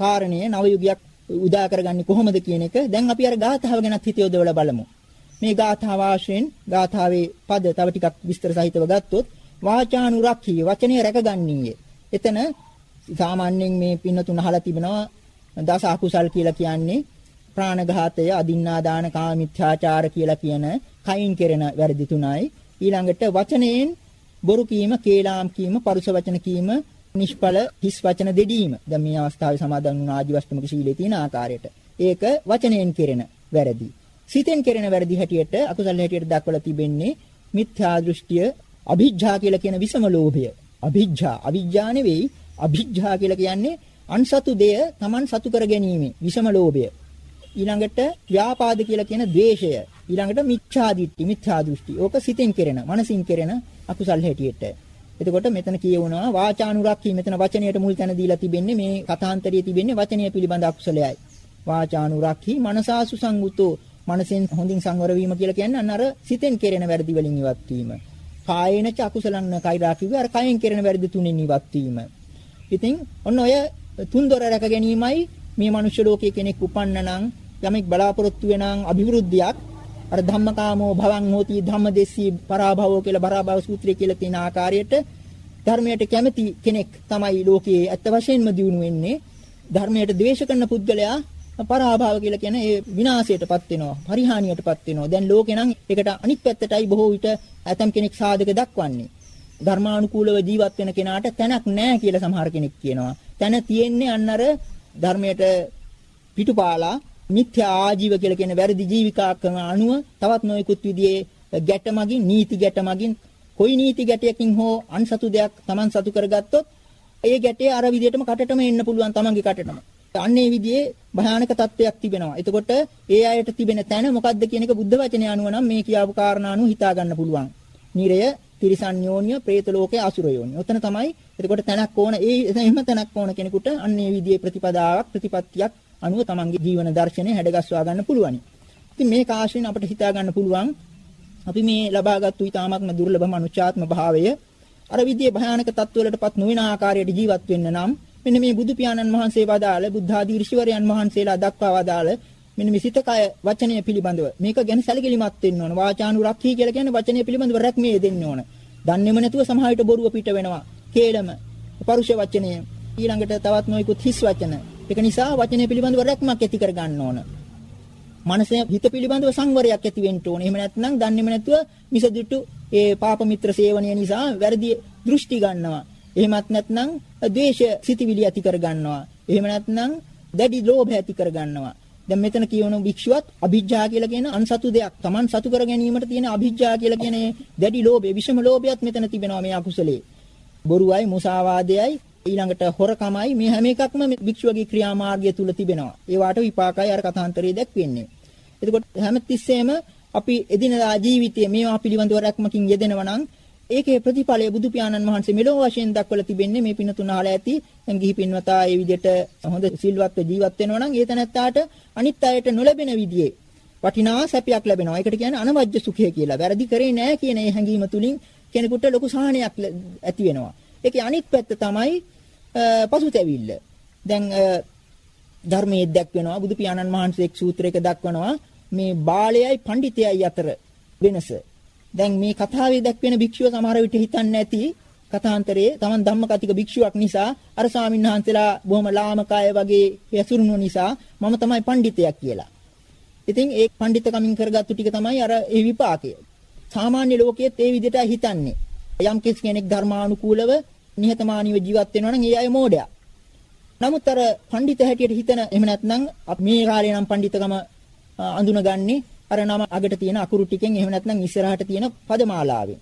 S2: කාරණය නව යුගයක් උදා කරගන්නේ කොහොමද කියන එක දැන් අපි අර ගාථාව ගැනත් හිත යොදවලා බලමු. මේ ගාථාව ආශ්‍රයෙන් ගාථාවේ පද තව ටිකක් විස්තර සහිතව ගත්තොත් වාචානුරක්ඛී වචනේ රැකගන්නීය. එතන සාමාන්‍යයෙන් මේ පින්නතුන් අහලා තිබෙනවා දස අකුසල් කියලා කියන්නේ ප්‍රාණඝාතය, අදින්නා දාන කාමිත්‍යාචාර කියලා කියන කයින් කෙරෙන වැරදි තුනයි. ඊළඟට වචනයෙන් බොරු කීම, කේලාම් කීම, පරුෂ වචන කීම, නිෂ්ඵල හිස් වචන දෙඩීම. දැන් මේ අවස්ථාවේ සමාදන් වුණ ආජීවස්තමක සීලයේ තියෙන ආකාරයට. ඒක වචනයෙන් කෙරෙන වැරදි. සිතෙන් කෙරෙන වැරදි හැටියට අකුසල හැටියට දක්වලා තිබෙන්නේ මිත්‍යා දෘෂ්ටිය, අභිජ්ජා කියලා කියන විසම ලෝභය. අභිජ්ජා, අවිජ්ජා නෙවෙයි, අභිජ්ජා කියලා කියන්නේ අන්සතු දෙය Taman සතු කර ගැනීම විසම ලෝභය. ඊළඟට ව්‍යාපාද කියලා කියන ද්වේෂය. ඊළඟට මිච්ඡා දිට්ඨි, මිත්‍යා දෘෂ්ටි. ඕක සිතෙන් කෙරෙන, මනසින් කෙරෙන අකුසල් හැටියට. එතකොට මෙතන කියවුණා වාචානුරක්ඛී මෙතන වචනයට මුල් තැන දීලා තිබෙන්නේ මේ කථාන්තරයේ තිබෙන්නේ වචනය පිළිබඳ අකුසලයයි. වාචානුරක්ඛී මනසාසු සංගුතෝ මනසෙන් හොඳින් සංවර වීම කියලා කියන්නේ අන්න අර සිතෙන් කෙරෙන වැරදි වලින් ඉවත් වීම. කායේන ච අකුසලන්න කෛරා කිව්වේ අර කයෙන් කෙරෙන වැරදි තුනෙන් ඉවත් වීම. ඉතින් ඔන්න ඔය තුන් දොර රැක ගැනීමයි මේ මනුෂ්‍ය ලෝකයේ කෙනෙක් උපන්න නම් යමෙක් බලාපොරොත්තු වෙනං අභිවෘද්ධියක් අර ධම්මකාමෝ භවං හෝති ධම්මදෙස්සී පරාභවෝ කියලා බරාභව සූත්‍රය කියලා තියෙන ආකාරයට ධර්මයට කැමති කෙනෙක් තමයි ලෝකයේ ඇත්ත වශයෙන්ම දියුණු වෙන්නේ. ධර්මයට ද්වේෂ කරන පුද්ගලයා පරාභව කියලා කියන ඒ විනාශයටපත් වෙනවා පරිහානියටපත් වෙනවා. දැන් ලෝකේ නම් ඒකට අනිත් පැත්තටයි බොහෝ විට ඇතම් කෙනෙක් සාධක දක්වන්නේ. ධර්මානුකූලව ජීවත් වෙන කෙනාට තැනක් නැහැ කියලා සමහර කෙනෙක් කියනවා. තැන තියෙන්නේ අන්න අර ධර්මයට පිටුපාලා මිත්‍යා ආජීව කියලා කියන වැරදි ජීවිකා ක්‍රම අනුව තවත් නොයෙකුත් විදිහේ ගැට මගින් නීති ගැට මගින් කොයි නීති ගැටයකින් හෝ අන්සතු දෙයක් Taman සතු කරගත්තොත් ඒ ගැටේ අර විදිහටම කටටම එන්න පුළුවන් Tamanගේ කටටම. අන්නේ විදිහේ භයානක තත්වයක් තිබෙනවා. එතකොට ඒ අයට තිබෙන තැන මොකද්ද කියන එක බුද්ධ වචනේ අනුව නම් මේ කියාපු කාරණා අනුව හිතා ගන්න පුළුවන්. නිරය, තිරිසන් යෝනිය, പ്രേත ලෝකයේ අසුර යෝනිය. ඔතන තමයි එතකොට තැනක් ඕන. ඒ එහෙම තැනක් ඕන කෙනෙකුට අන්නේ විදිහේ ප්‍රතිපදාවක්, ප්‍රතිපත්තියක් අනුව තමන්ගේ ජීවන දර්ශනය හැඩගස්වා ගන්න පුළුවනි. ඉතින් මේ කාශයෙන් අපිට හිතා ගන්න පුළුවන් අපි මේ ලබාගත්තු ඊ타මත්ම දුර්ලභ මනුෂ්‍යාත්ම භාවය අර විදියේ භයානක තත්ත්වවලටපත් නොවන ආකාරයට ජීවත් වෙන්න නම් මෙන්න මේ බුදු පියාණන් වහන්සේ වදාළ බුද්ධ ආදී ඍෂිවරයන් වහන්සේලා දක්වා වදාළ මෙන්න මේ සිත කය වචනය පිළිබඳව මේක ගැන සැලකිලිමත් වෙන්න ඕන. වාචානුරක්ඛී කියලා කියන්නේ වචනය පිළිබඳව රැක්මේ දෙන්න ඕන. දන්නේම නැතුව සමහර විට බොරුව පිට වෙනවා. කේලම පරුෂ වචනය ඊළඟට තවත් නොයිකුත් හිස් වචන. ඒක නිසා වචනය පිළිබඳව රැක්මක් ඇති කර ගන්න ඕන. මනසේ හිත පිළිබඳව සංවරයක් ඇති වෙන්න ඕන. එහෙම නැත්නම් දන්නේම නැතුව මිසදිටු ඒ පාප මිත්‍ර සේවනය නිසා වැරදි දෘෂ්ටි ගන්නවා. එහෙමත් නැත්නම් ද්වේෂ සිතිවිලි ඇති කර ගන්නවා. එහෙම නැත්නම් දැඩි ලෝභය ඇති කර ගන්නවා. දැන් මෙතන කියවන භික්ෂුවත් අභිජ්ජා කියලා කියන අන්සතු දෙයක් Taman සතු කර ගැනීමට තියෙන අභිජ්ජා කියලා කියන දැඩි ලෝභය විෂම ලෝභයත් මෙතන තිබෙනවා මේ අකුසලයේ බොරුවයි මුසාවාදයයි ඊළඟට හොරකමයි මේ හැම එකක්ම භික්ෂුවගේ ක්‍රියාමාර්ගය තුල තිබෙනවා. ඒ වාට විපාකයි අර කථාන්තරයේ දැක්වෙන්නේ. එතකොට හැමතිස්සෙම අපි එදිනදා ජීවිතයේ මේවා පිළිබඳව රැක්මකින් යෙදෙනවා නම් ඒකේ ප්‍රතිඵලය බුදු පියාණන් වහන්සේ මෙලොව වශයෙන් දක්වලා තිබෙන්නේ මේ පින තුන අහලා ඇති දැන් ගිහි පින්වතා ඒ විදිහට හොඳ සිල්වත්ව ජීවත් වෙනවා නම් ඒ තැනත්තාට අනිත් අයට නොලැබෙන විදිහේ වටිනා සැපයක් ලැබෙනවා. ඒකට කියන්නේ අනවජ්‍ය සුඛය කියලා. වැරදි කරේ නැහැ කියන ඒ හැඟීම තුලින් කෙනෙකුට ලොකු සහනයක් ඇති වෙනවා. ඒකේ අනිත් පැත්ත තමයි පසුතැවිල්ල. දැන් ධර්මයේ දැක්වෙනවා බුදු පියාණන් වහන්සේ එක් සූත්‍රයක දක්වනවා මේ බාලයයි පඬිතයයි අතර වෙනස. දැන් මේ කතාවේ දැක්වෙන භික්ෂුව සමහර විට හිතන්නේ නැති කථාන්තරයේ Taman ධම්මකතික භික්ෂුවක් නිසා අර ස්වාමීන් වහන්සේලා බොහොම ලාමකාය වගේ ඇසුරුණු නිසා මම තමයි පඬිතයක් කියලා. ඉතින් ඒ පඬිතකමින් කරගත්තු ටික තමයි අර ඒ විපාකය. සාමාන්‍ය ලෝකයේත් ඒ විදිහට හිතන්නේ. යම් කෙනෙක් ධර්මානුකූලව නිහතමානීව ජීවත් වෙනවා නම් ඒ අය මෝඩයා. නමුත් අර පඬිත හැටියට හිතන එහෙම නැත්නම් මේ කාලේ නම් පඬිතකම අඳුනගන්නේ අර නම අගට තියෙන අකුරු ටිකෙන් එහෙම නැත්නම් ඉස්සරහට තියෙන පදමාලාවෙන්.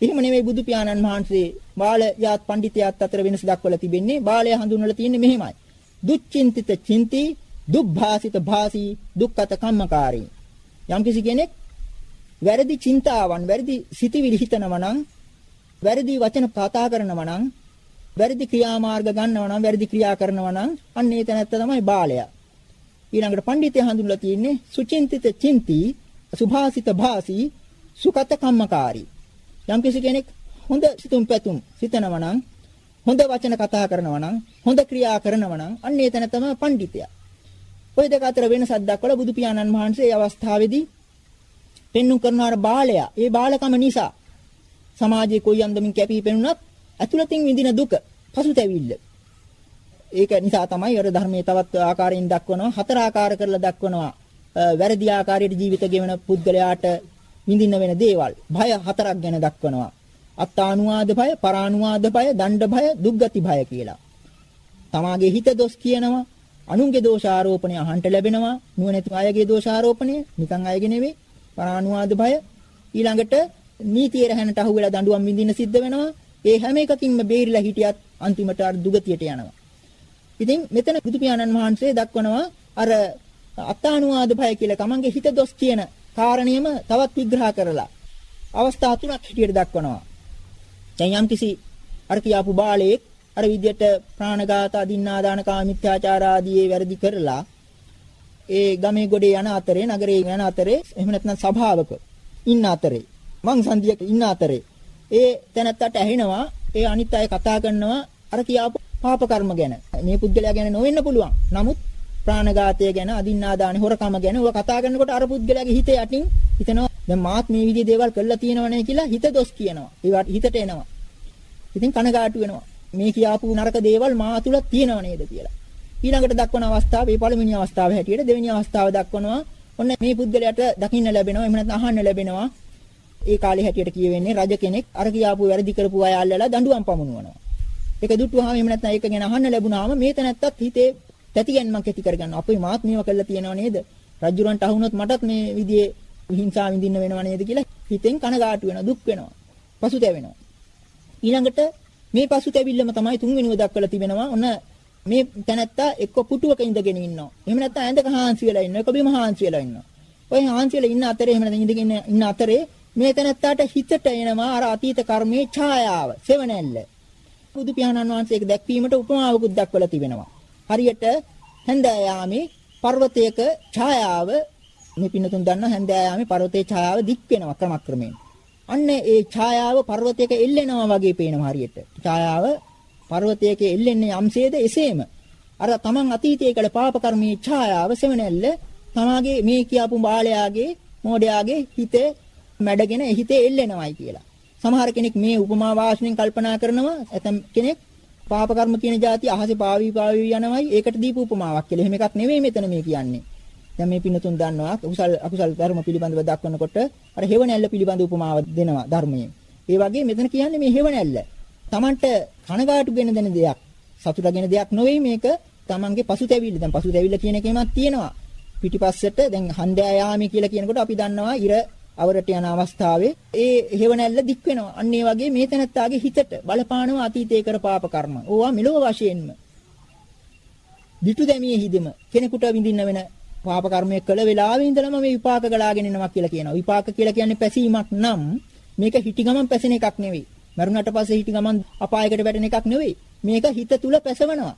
S2: එහෙම නෙමෙයි බුදු පියාණන් වහන්සේ බාලයාත් පඬිතයාත් අතර වෙනස දක්වලා තිබෙන්නේ. බාලය හඳුන්වලා තියෙන්නේ මෙහෙමයි. දුච්චින්තිත චින්ති දුබ්භාසිත භාසී දුක්ඛත කම්මකාරී. යම්කිසි කෙනෙක් වැරදි චින්තාවන් වැරදි සිතිවිලි හිතනවා නම් වැරදි වචන කතා කරනවා නම් වැරදි ක්‍රියාමාර්ග ගන්නවා නම් වැරදි ක්‍රියා කරනවා නම් අන්න ඒ තැනත්ත තමයි බාලයා. ඊළඟට පඬිතේ හඳුන්ලා තියෙන්නේ සුචින්තිත චින්ති සුභාසිත භාසි සුකත කම්මකාරී. යම් කෙනෙක් හොඳ සිතුම් පැතුම් සිතනවා නම් හොඳ වචන කතා කරනවා නම් හොඳ ක්‍රියා කරනවා නම් අන්න ඒ තැන තමයි පඬිතයා. ওই දෙක අතර වෙනසක් දක්වලා බුදු පියාණන් වහන්සේ ඒ අවස්ථාවේදී පෙන්වු කරනවා බාලයා. ඒ බාලකම නිසා සමාජයේ කොයි අන්දමින් කැපී පෙනුනත් ඇතුළතින් විඳින දුක පසුතැවිල්ල. ඒක නිසා තමයි අර ධර්මයේ තවත් ආකාරයෙන් දක්වනවා හතර ආකාර කරලා දක්වනවා. වැරදි ආකාරයට ජීවිත ගෙවන පුද්ගලයාට විඳින්න වෙන දේවල්. භය හතරක් ගැන දක්වනවා. අත්තානුවාද භය පරානුවාද භය දණ්ඩ භය දුක්ගති භය කියලා. තමාගේ හිත දොස් කියනවා. අනුන්ගේ දෝෂාරෝපණය අහන්න ලැබෙනවා. නුවණැති අයගේ දෝෂාරෝපණය නිකන් අයගේ නෙවෙයි. පරානුවාද භය. ඊළඟට නීතිය රැහැනට අහු වෙලා දඬුවම් විඳින්න සිද්ධ වෙනවා ඒ හැම එකකින්ම බේරිලා හිටියත් අන්තිමට අර දුගතියට යනවා ඉතින් මෙතන බුදු පියාණන් වහන්සේ දක්වනවා අර අත්තානුවාද භය කියලා තමන්ගේ හිත දොස් කියන කාරණියම තවත් විග්‍රහ කරලා අවස්ථා තුනක් හිටියට දක්වනවා. දැන් යම්කිසි අර කියාපු බාලයෙක් අර විදියට ප්‍රාණඝාත අදින්නාදාන කාමිත්‍යාචාර ආදී වැරදි කරලා ඒ ගමේ ගොඩේ යන අතරේ නගරේ යන අතරේ එහෙම නැත්නම් සභාවක ඉන්න අතරේ මං සන්දියක ඉන්න අතරේ ඒ තැනත්තට ඇහෙනවා ඒ අනිත් අය කතා කරනවා අර කියාපු පාප කර්ම ගැන. මේ පුද්ගලයා ගැන නොවෙන්න පුළුවන්. නමුත් ප්‍රාණඝාතය ගැන, අදින්නාදාන හොරකම ගැන ඔය කතා කරනකොට අර පුද්ගලයාගේ හිත යටින් හිතනවා දැන් මාත් මේ විදිහේ දේවල් කළා තියෙනවනේ කියලා හිත දොස් කියනවා. ඒවට හිතට එනවා. ඉතින් කනගාටු වෙනවා. මේ කියාපු නරක දේවල් මා තුල තියෙනව නේද කියලා. ඊළඟට දක්වන අවස්ථාව මේ පළවෙනි අවස්ථාව හැටියට දෙවෙනි අවස්ථාව දක්වනවා. ඔන්න මේ පුද්ගලයාට දකින්න ලැබෙනවා. එහෙම නැත්නම් අහන්න ලැබෙනවා. ඒ කාලේ හැටියට කියවෙන්නේ රජ කෙනෙක් අර කියාපු වැරදි කරපු අය අල්ලලා දඬුවම් පමුණුවනවා. ඒක දුටුවාම එහෙම නැත්නම් ඒක ගැන අහන්න ලැබුණාම මේ තැනත්තත් හිතේ තැතිගැන්මක් ඇති කරගන්නවා. අපේ මාත් මේව කළා තියෙනව නේද? රජුරන්ට අහුනොත් මටත් මේ විදිහේ හිංසා විඳින්න වෙනව නේද කියලා හිතෙන් කනගාටු වෙනවා, දුක් වෙනවා, පසුතැවෙනවා. ඊළඟට මේ පසුතැවිල්ලම තමයි තුන්වෙනිව දක්වලා තිබෙනවා. ඔන්න මේ තැනත්තා එක්ක පුටුවක ඉඳගෙන ඉන්නවා. එහෙම නැත්නම් ඇඳක හාන්සි වෙලා ඉන්නවා. එක බිම හාන්සි වෙලා ඉන්නවා. ඔය හාන්සි වෙලා ඉන්න අතරේ එහෙම නැත්නම් ඉඳගෙන ඉන්න අතරේ මේ තැනත්තාට හිතට එනවා අර අතීත කර්මයේ ඡායාව, සෙවණැල්ල. බුදු පියාණන් වහන්සේක දැක්වීමට උපමාවකුත් දක්වලා තිබෙනවා. හරියට හැන්දෑයාමේ පර්වතයක ඡායාව මේ පින්නතුන් දන්න හැන්දෑයාමේ පර්වතයේ ඡායාව දික් වෙනවා ක්‍රමක්‍රමයෙන්. අන්න ඒ ඡායාව පර්වතයක එල්ලෙනවා වගේ පේනවා හරියට. ඡායාව පර්වතයක එල්ලෙන්නේ යම්සේද එසේම. අර තමන් අතීතයේ කළ පාප කර්මයේ ඡායාව සෙවණැල්ල තමාගේ මේ කියාපු බාලයාගේ මෝඩයාගේ හිතේ මැඩගෙන හිතේ එල්ලෙනවයි කියලා. සමහර කෙනෙක් මේ උපමා වාසනෙන් කල්පනා කරනවා ඇතම් කෙනෙක් පාප කර්ම කියන જાති අහසේ පාවි පාවි යනවයි ඒකට දීපු උපමාවක් කියලා. එහෙම එකක් නෙවෙයි මෙතන මේ කියන්නේ. දැන් මේ පින්නතුන් දන්නවා අකුසල් අකුසල් ධර්ම පිළිබඳව දක්වනකොට අර හේවණැල්ල පිළිබඳ උපමාව දෙනවා ධර්මයේ. ඒ වගේ මෙතන කියන්නේ මේ හේවණැල්ල. Tamanට කනගාටු වෙන දෙන දෙයක්, සතුටගෙන දෙයක් නෙවෙයි මේක. Tamanගේ පසුතැවිල්ල. දැන් පසුතැවිල්ල කියන එකෙමත් තියෙනවා. පිටිපස්සට දැන් හන්දෑ යාමේ කියලා කියනකොට අපි දන්නවා ඉර අවරට යන අවස්ථාවේ ඒ හේවණැල්ල දික් වෙනවා. අන්න ඒ වගේ මේ තැනත්තාගේ හිතට බලපානවා අතීතේ කර පාප කර්ම. ඕවා මෙලොව වශයෙන්ම. දිටු දැමියේ හිදෙම කෙනෙකුට විඳින්න වෙන පාප කර්මයක් කළ වෙලාවේ ඉඳලම මේ විපාක ගලාගෙන එනවා කියලා කියනවා. විපාක කියලා කියන්නේ පැසීමක් නම් මේක හිටි ගමන් පැසෙන එකක් නෙවෙයි. මරුණට පස්සේ හිටි ගමන් අපායකට වැටෙන එකක් නෙවෙයි. මේක හිත තුල පැසවනවා.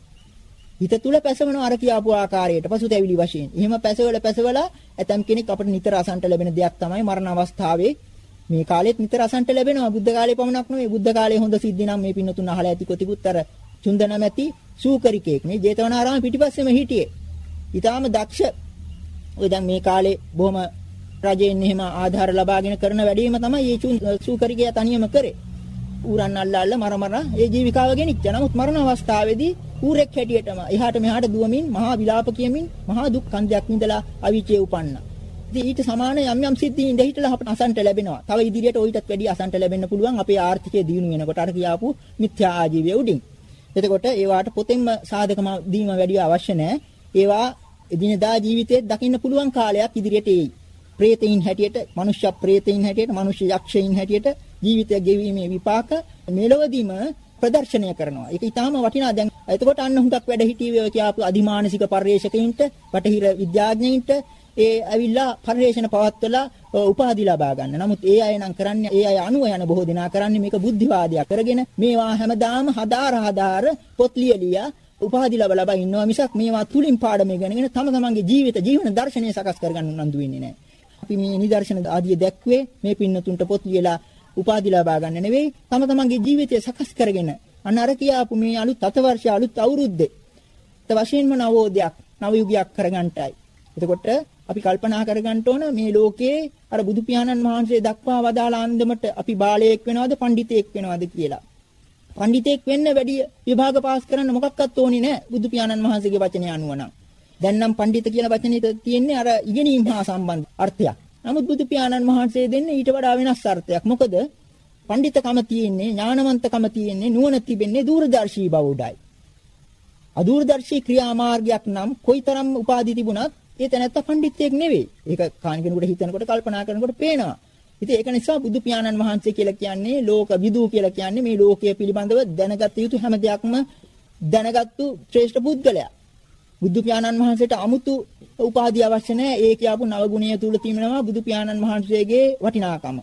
S2: හිත තුල පැසවන අර කියාපු ආකාරයට පසුතැවිලි වශයෙන්. එහෙම පැසවල පැසවලා ඇතම් කෙනෙක් අපිට නිතර අසන්ට ලැබෙන දෙයක් තමයි මරණ අවස්ථාවේ මේ කාලෙත් නිතර අසන්ට ලැබෙනවා. බුද්ධ කාලේ පමණක් නෙවෙයි. බුද්ධ කාලේ හොඳ සිද්ධි නම් මේ පින්නතුන් අහලා ඇති කොතිකුත් අර චුන්ද නැමැති සූකරිකෙක් මේ ජේතවනාරාම පිටිපස්සෙම හිටියේ. ඊටාම දක්ෂ. ඔය දැන් මේ කාලේ බොහොම රජයෙන් එහෙම ආධාර ලබාගෙන කරන වැඩේම තමයි මේ සූකරිකයා තනියම කරේ. ඌරන් අල්ලා අල්ලා මර මර ඒ ජීවිකාව ගෙනිච්ච. නමුත් මරණ අවස්ථාවේදී ඌරෙක් හැටියටම එහාට මෙහාට දුවමින් මහා විලාප කියමින් මහා දුක් කන්දයක් විඳලා අවිචේ උපන්නා. ඉතින් ඊට සමාන යම් යම් සිද්ධීන් ඉඳ හිටලා අපට අසන්ට ලැබෙනවා. තව ඉදිරියට ඔయితත් වැඩි අසන්ට ලැබෙන්න පුළුවන් අපේ ආර්ථිකය දියුණු වෙනකොට අර කියාපු මිත්‍යා ආජීවය උඩින්. එතකොට ඒවාට පොතෙන්ම සාධකම දීම වැඩි අවශ්‍ය නැහැ. ඒවා එදිනදා ජීවිතයේ දකින්න පුළුවන් කාලයක් ඉදිරියට එයි. ප්‍රේතයින් හැටියට, මනුෂ්‍ය ප්‍රේතයින් හැටියට, මනුෂ්‍ය යක්ෂයින් හැටියට ජීවිතය ගෙවීමේ විපාක මෙලොවදීම ප්‍රදර්ශනය කරනවා. ඒක ඊටාම වටිනා. දැන් එතකොට අන්න හුඟක් වැඩ හිටියේ ඔය කියාපු අධිමානසික පරිශ්‍රකයින්ට, බටහිර විද්‍යාඥයින්ට ඒ ඇවිල්ලා පරිශ්‍රණ පවත්වලා උපාධි ලබා ගන්න. නමුත් ඒ අය නම් කරන්නේ ඒ අය අනුව යන බොහෝ දෙනා කරන්නේ මේක බුද්ධිවාදයක් කරගෙන මේවා හැමදාම හදාර හදාර පොත් ලියලියා උපාධි ලබා ලබා ඉන්නවා මිසක් මේවා තුලින් පාඩම ඉගෙනගෙන තම තමන්ගේ ජීවිත ජීවන දර්ශනය සකස් කරගන්න උනන්දු වෙන්නේ නැහැ. අපි මේ නිදර්ශන ආදිය දැක්වේ මේ පින්නතුන්ට පොත් ලියලා උපාධි ලබා ගන්න නෙවෙයි තම තමන්ගේ ජීවිතය සකස් කරගෙන අන්න අර කියාපු මේ අලුත් අතවර්ෂය අලුත් අවුරුද්දේ ත වශයෙන්ම නවෝදයක් නව යුගයක් කරගන්නටයි. එතකොට අපි කල්පනා කරගන්න ඕන මේ ලෝකයේ අර බුදු පියාණන් වහන්සේ දක්වා වදාළ අන්දමට අපි බාලයෙක් වෙනවද පඬිතෙක් වෙනවද කියලා. පඬිතෙක් වෙන්න වැඩි විභාග පාස් කරන්න මොකක්වත් ඕනේ නැහැ බුදු පියාණන් වහන්සේගේ වචනේ අනුව නම්. දැන් නම් පඬිත කියලා වචනේ තියෙන්නේ අර ඉගෙනීම හා සම්බන්ධ අර්ථයක්. නමුත් බුදු පියාණන් වහන්සේ දෙන්නේ ඊට වඩා වෙනස් අර්ථයක්. මොකද පඬිතකම තියෙන්නේ ඥානවන්තකම තියෙන්නේ නුවණ තිබෙන්නේ දූරදර්ශී බව උඩයි. අදූරදර්ශී ක්‍රියාමාර්ගයක් නම් කොයිතරම් උපාදි තිබුණත් ඒ තැනත්තා පඬිත්තෙක් නෙවෙයි. ඒක කාණ කෙනෙකුට හිතනකොට කල්පනා කරනකොට පේනවා. ඉතින් ඒක නිසා බුදු පියාණන් වහන්සේ කියලා කියන්නේ ලෝක විදූ කියලා කියන්නේ මේ ලෝකය පිළිබඳව දැනගත යුතු හැම දෙයක්ම දැනගත්තු ශ්‍රේෂ්ඨ පුද්ගලයා. බුදු පියාණන් වහන්සේට 아무තු උපාධිය අවශ්‍ය නැහැ. ඒ කියපු නව ගුණය තුල තියෙනවා බුදු පියාණන් වහන්සේගේ වටිනාකම.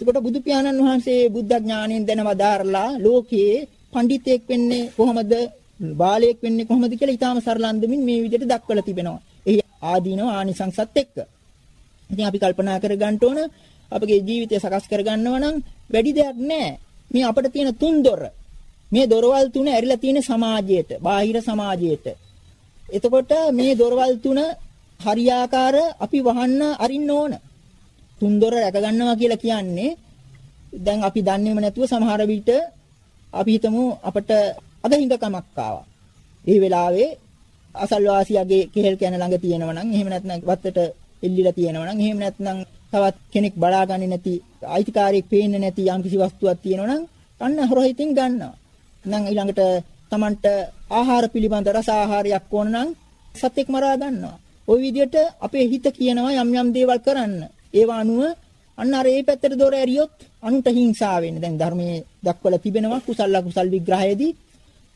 S2: එතකොට බුදු පියාණන් වහන්සේ බුද්ධ ඥාණයෙන් දැනවදාරලා ලෝකයේ පඬිතෙක් වෙන්නේ කොහොමද? බාලයෙක් වෙන්නේ කොහොමද කියලා ඊටාම සරල අන්දමින් මේ විදිහට දක්වලා තිබෙනවා. එහි ආදීනව ආනිසංසත් එක්ක. ඉතින් අපි කල්පනා කර ගන්න ඕන අපගේ ජීවිතය සකස් කර ගන්නව නම් වැඩි දෙයක් නැහැ. මේ අපිට තියෙන තුන් දොර. මේ දොරවල් තුන ඇරිලා තියෙන සමාජයට, බාහිර සමාජයට. එතකොට මේ දොරවල් තුන හරියාකාර අපි වහන්න අරින්න ඕන. තුන් දොර රැක ගන්නවා කියලා කියන්නේ දැන් අපි දන්නේම නැතුව සමහර විට අපි හිතමු අපිට අගහිඟකමක් ආවා. ඒ වෙලාවේ අසල්වාසියාගේ කෙහෙල් කැන ළඟ තියෙනවා නම් එහෙම නැත්නම් වත්තට එල්ලිලා තියෙනවා නම් එහෙම නැත්නම් තවත් කෙනෙක් බලාගන්නේ නැති අයිතිකාරයෙක් පේන්නේ නැති යම්කිසි වස්තුවක් තියෙනවා නම් අන්න හොරහිතින් ගන්නවා. නම් ඊළඟට Tamanට ආහාර පිළිබඳ රස ආහාරයක් ඕන නම් සත්‍යක් මරා ගන්නවා. ওই විදිහට අපේ හිත කියනවා යම් යම් දේවල් කරන්න. ඒවා අනුව අන්න අර ඒ පැත්තට දොර ඇරියොත් අනුන්ට හිංසා වෙන්නේ. දැන් ධර්මයේ දක්වලා තිබෙනවා කුසල කුසල් විග්‍රහයේදී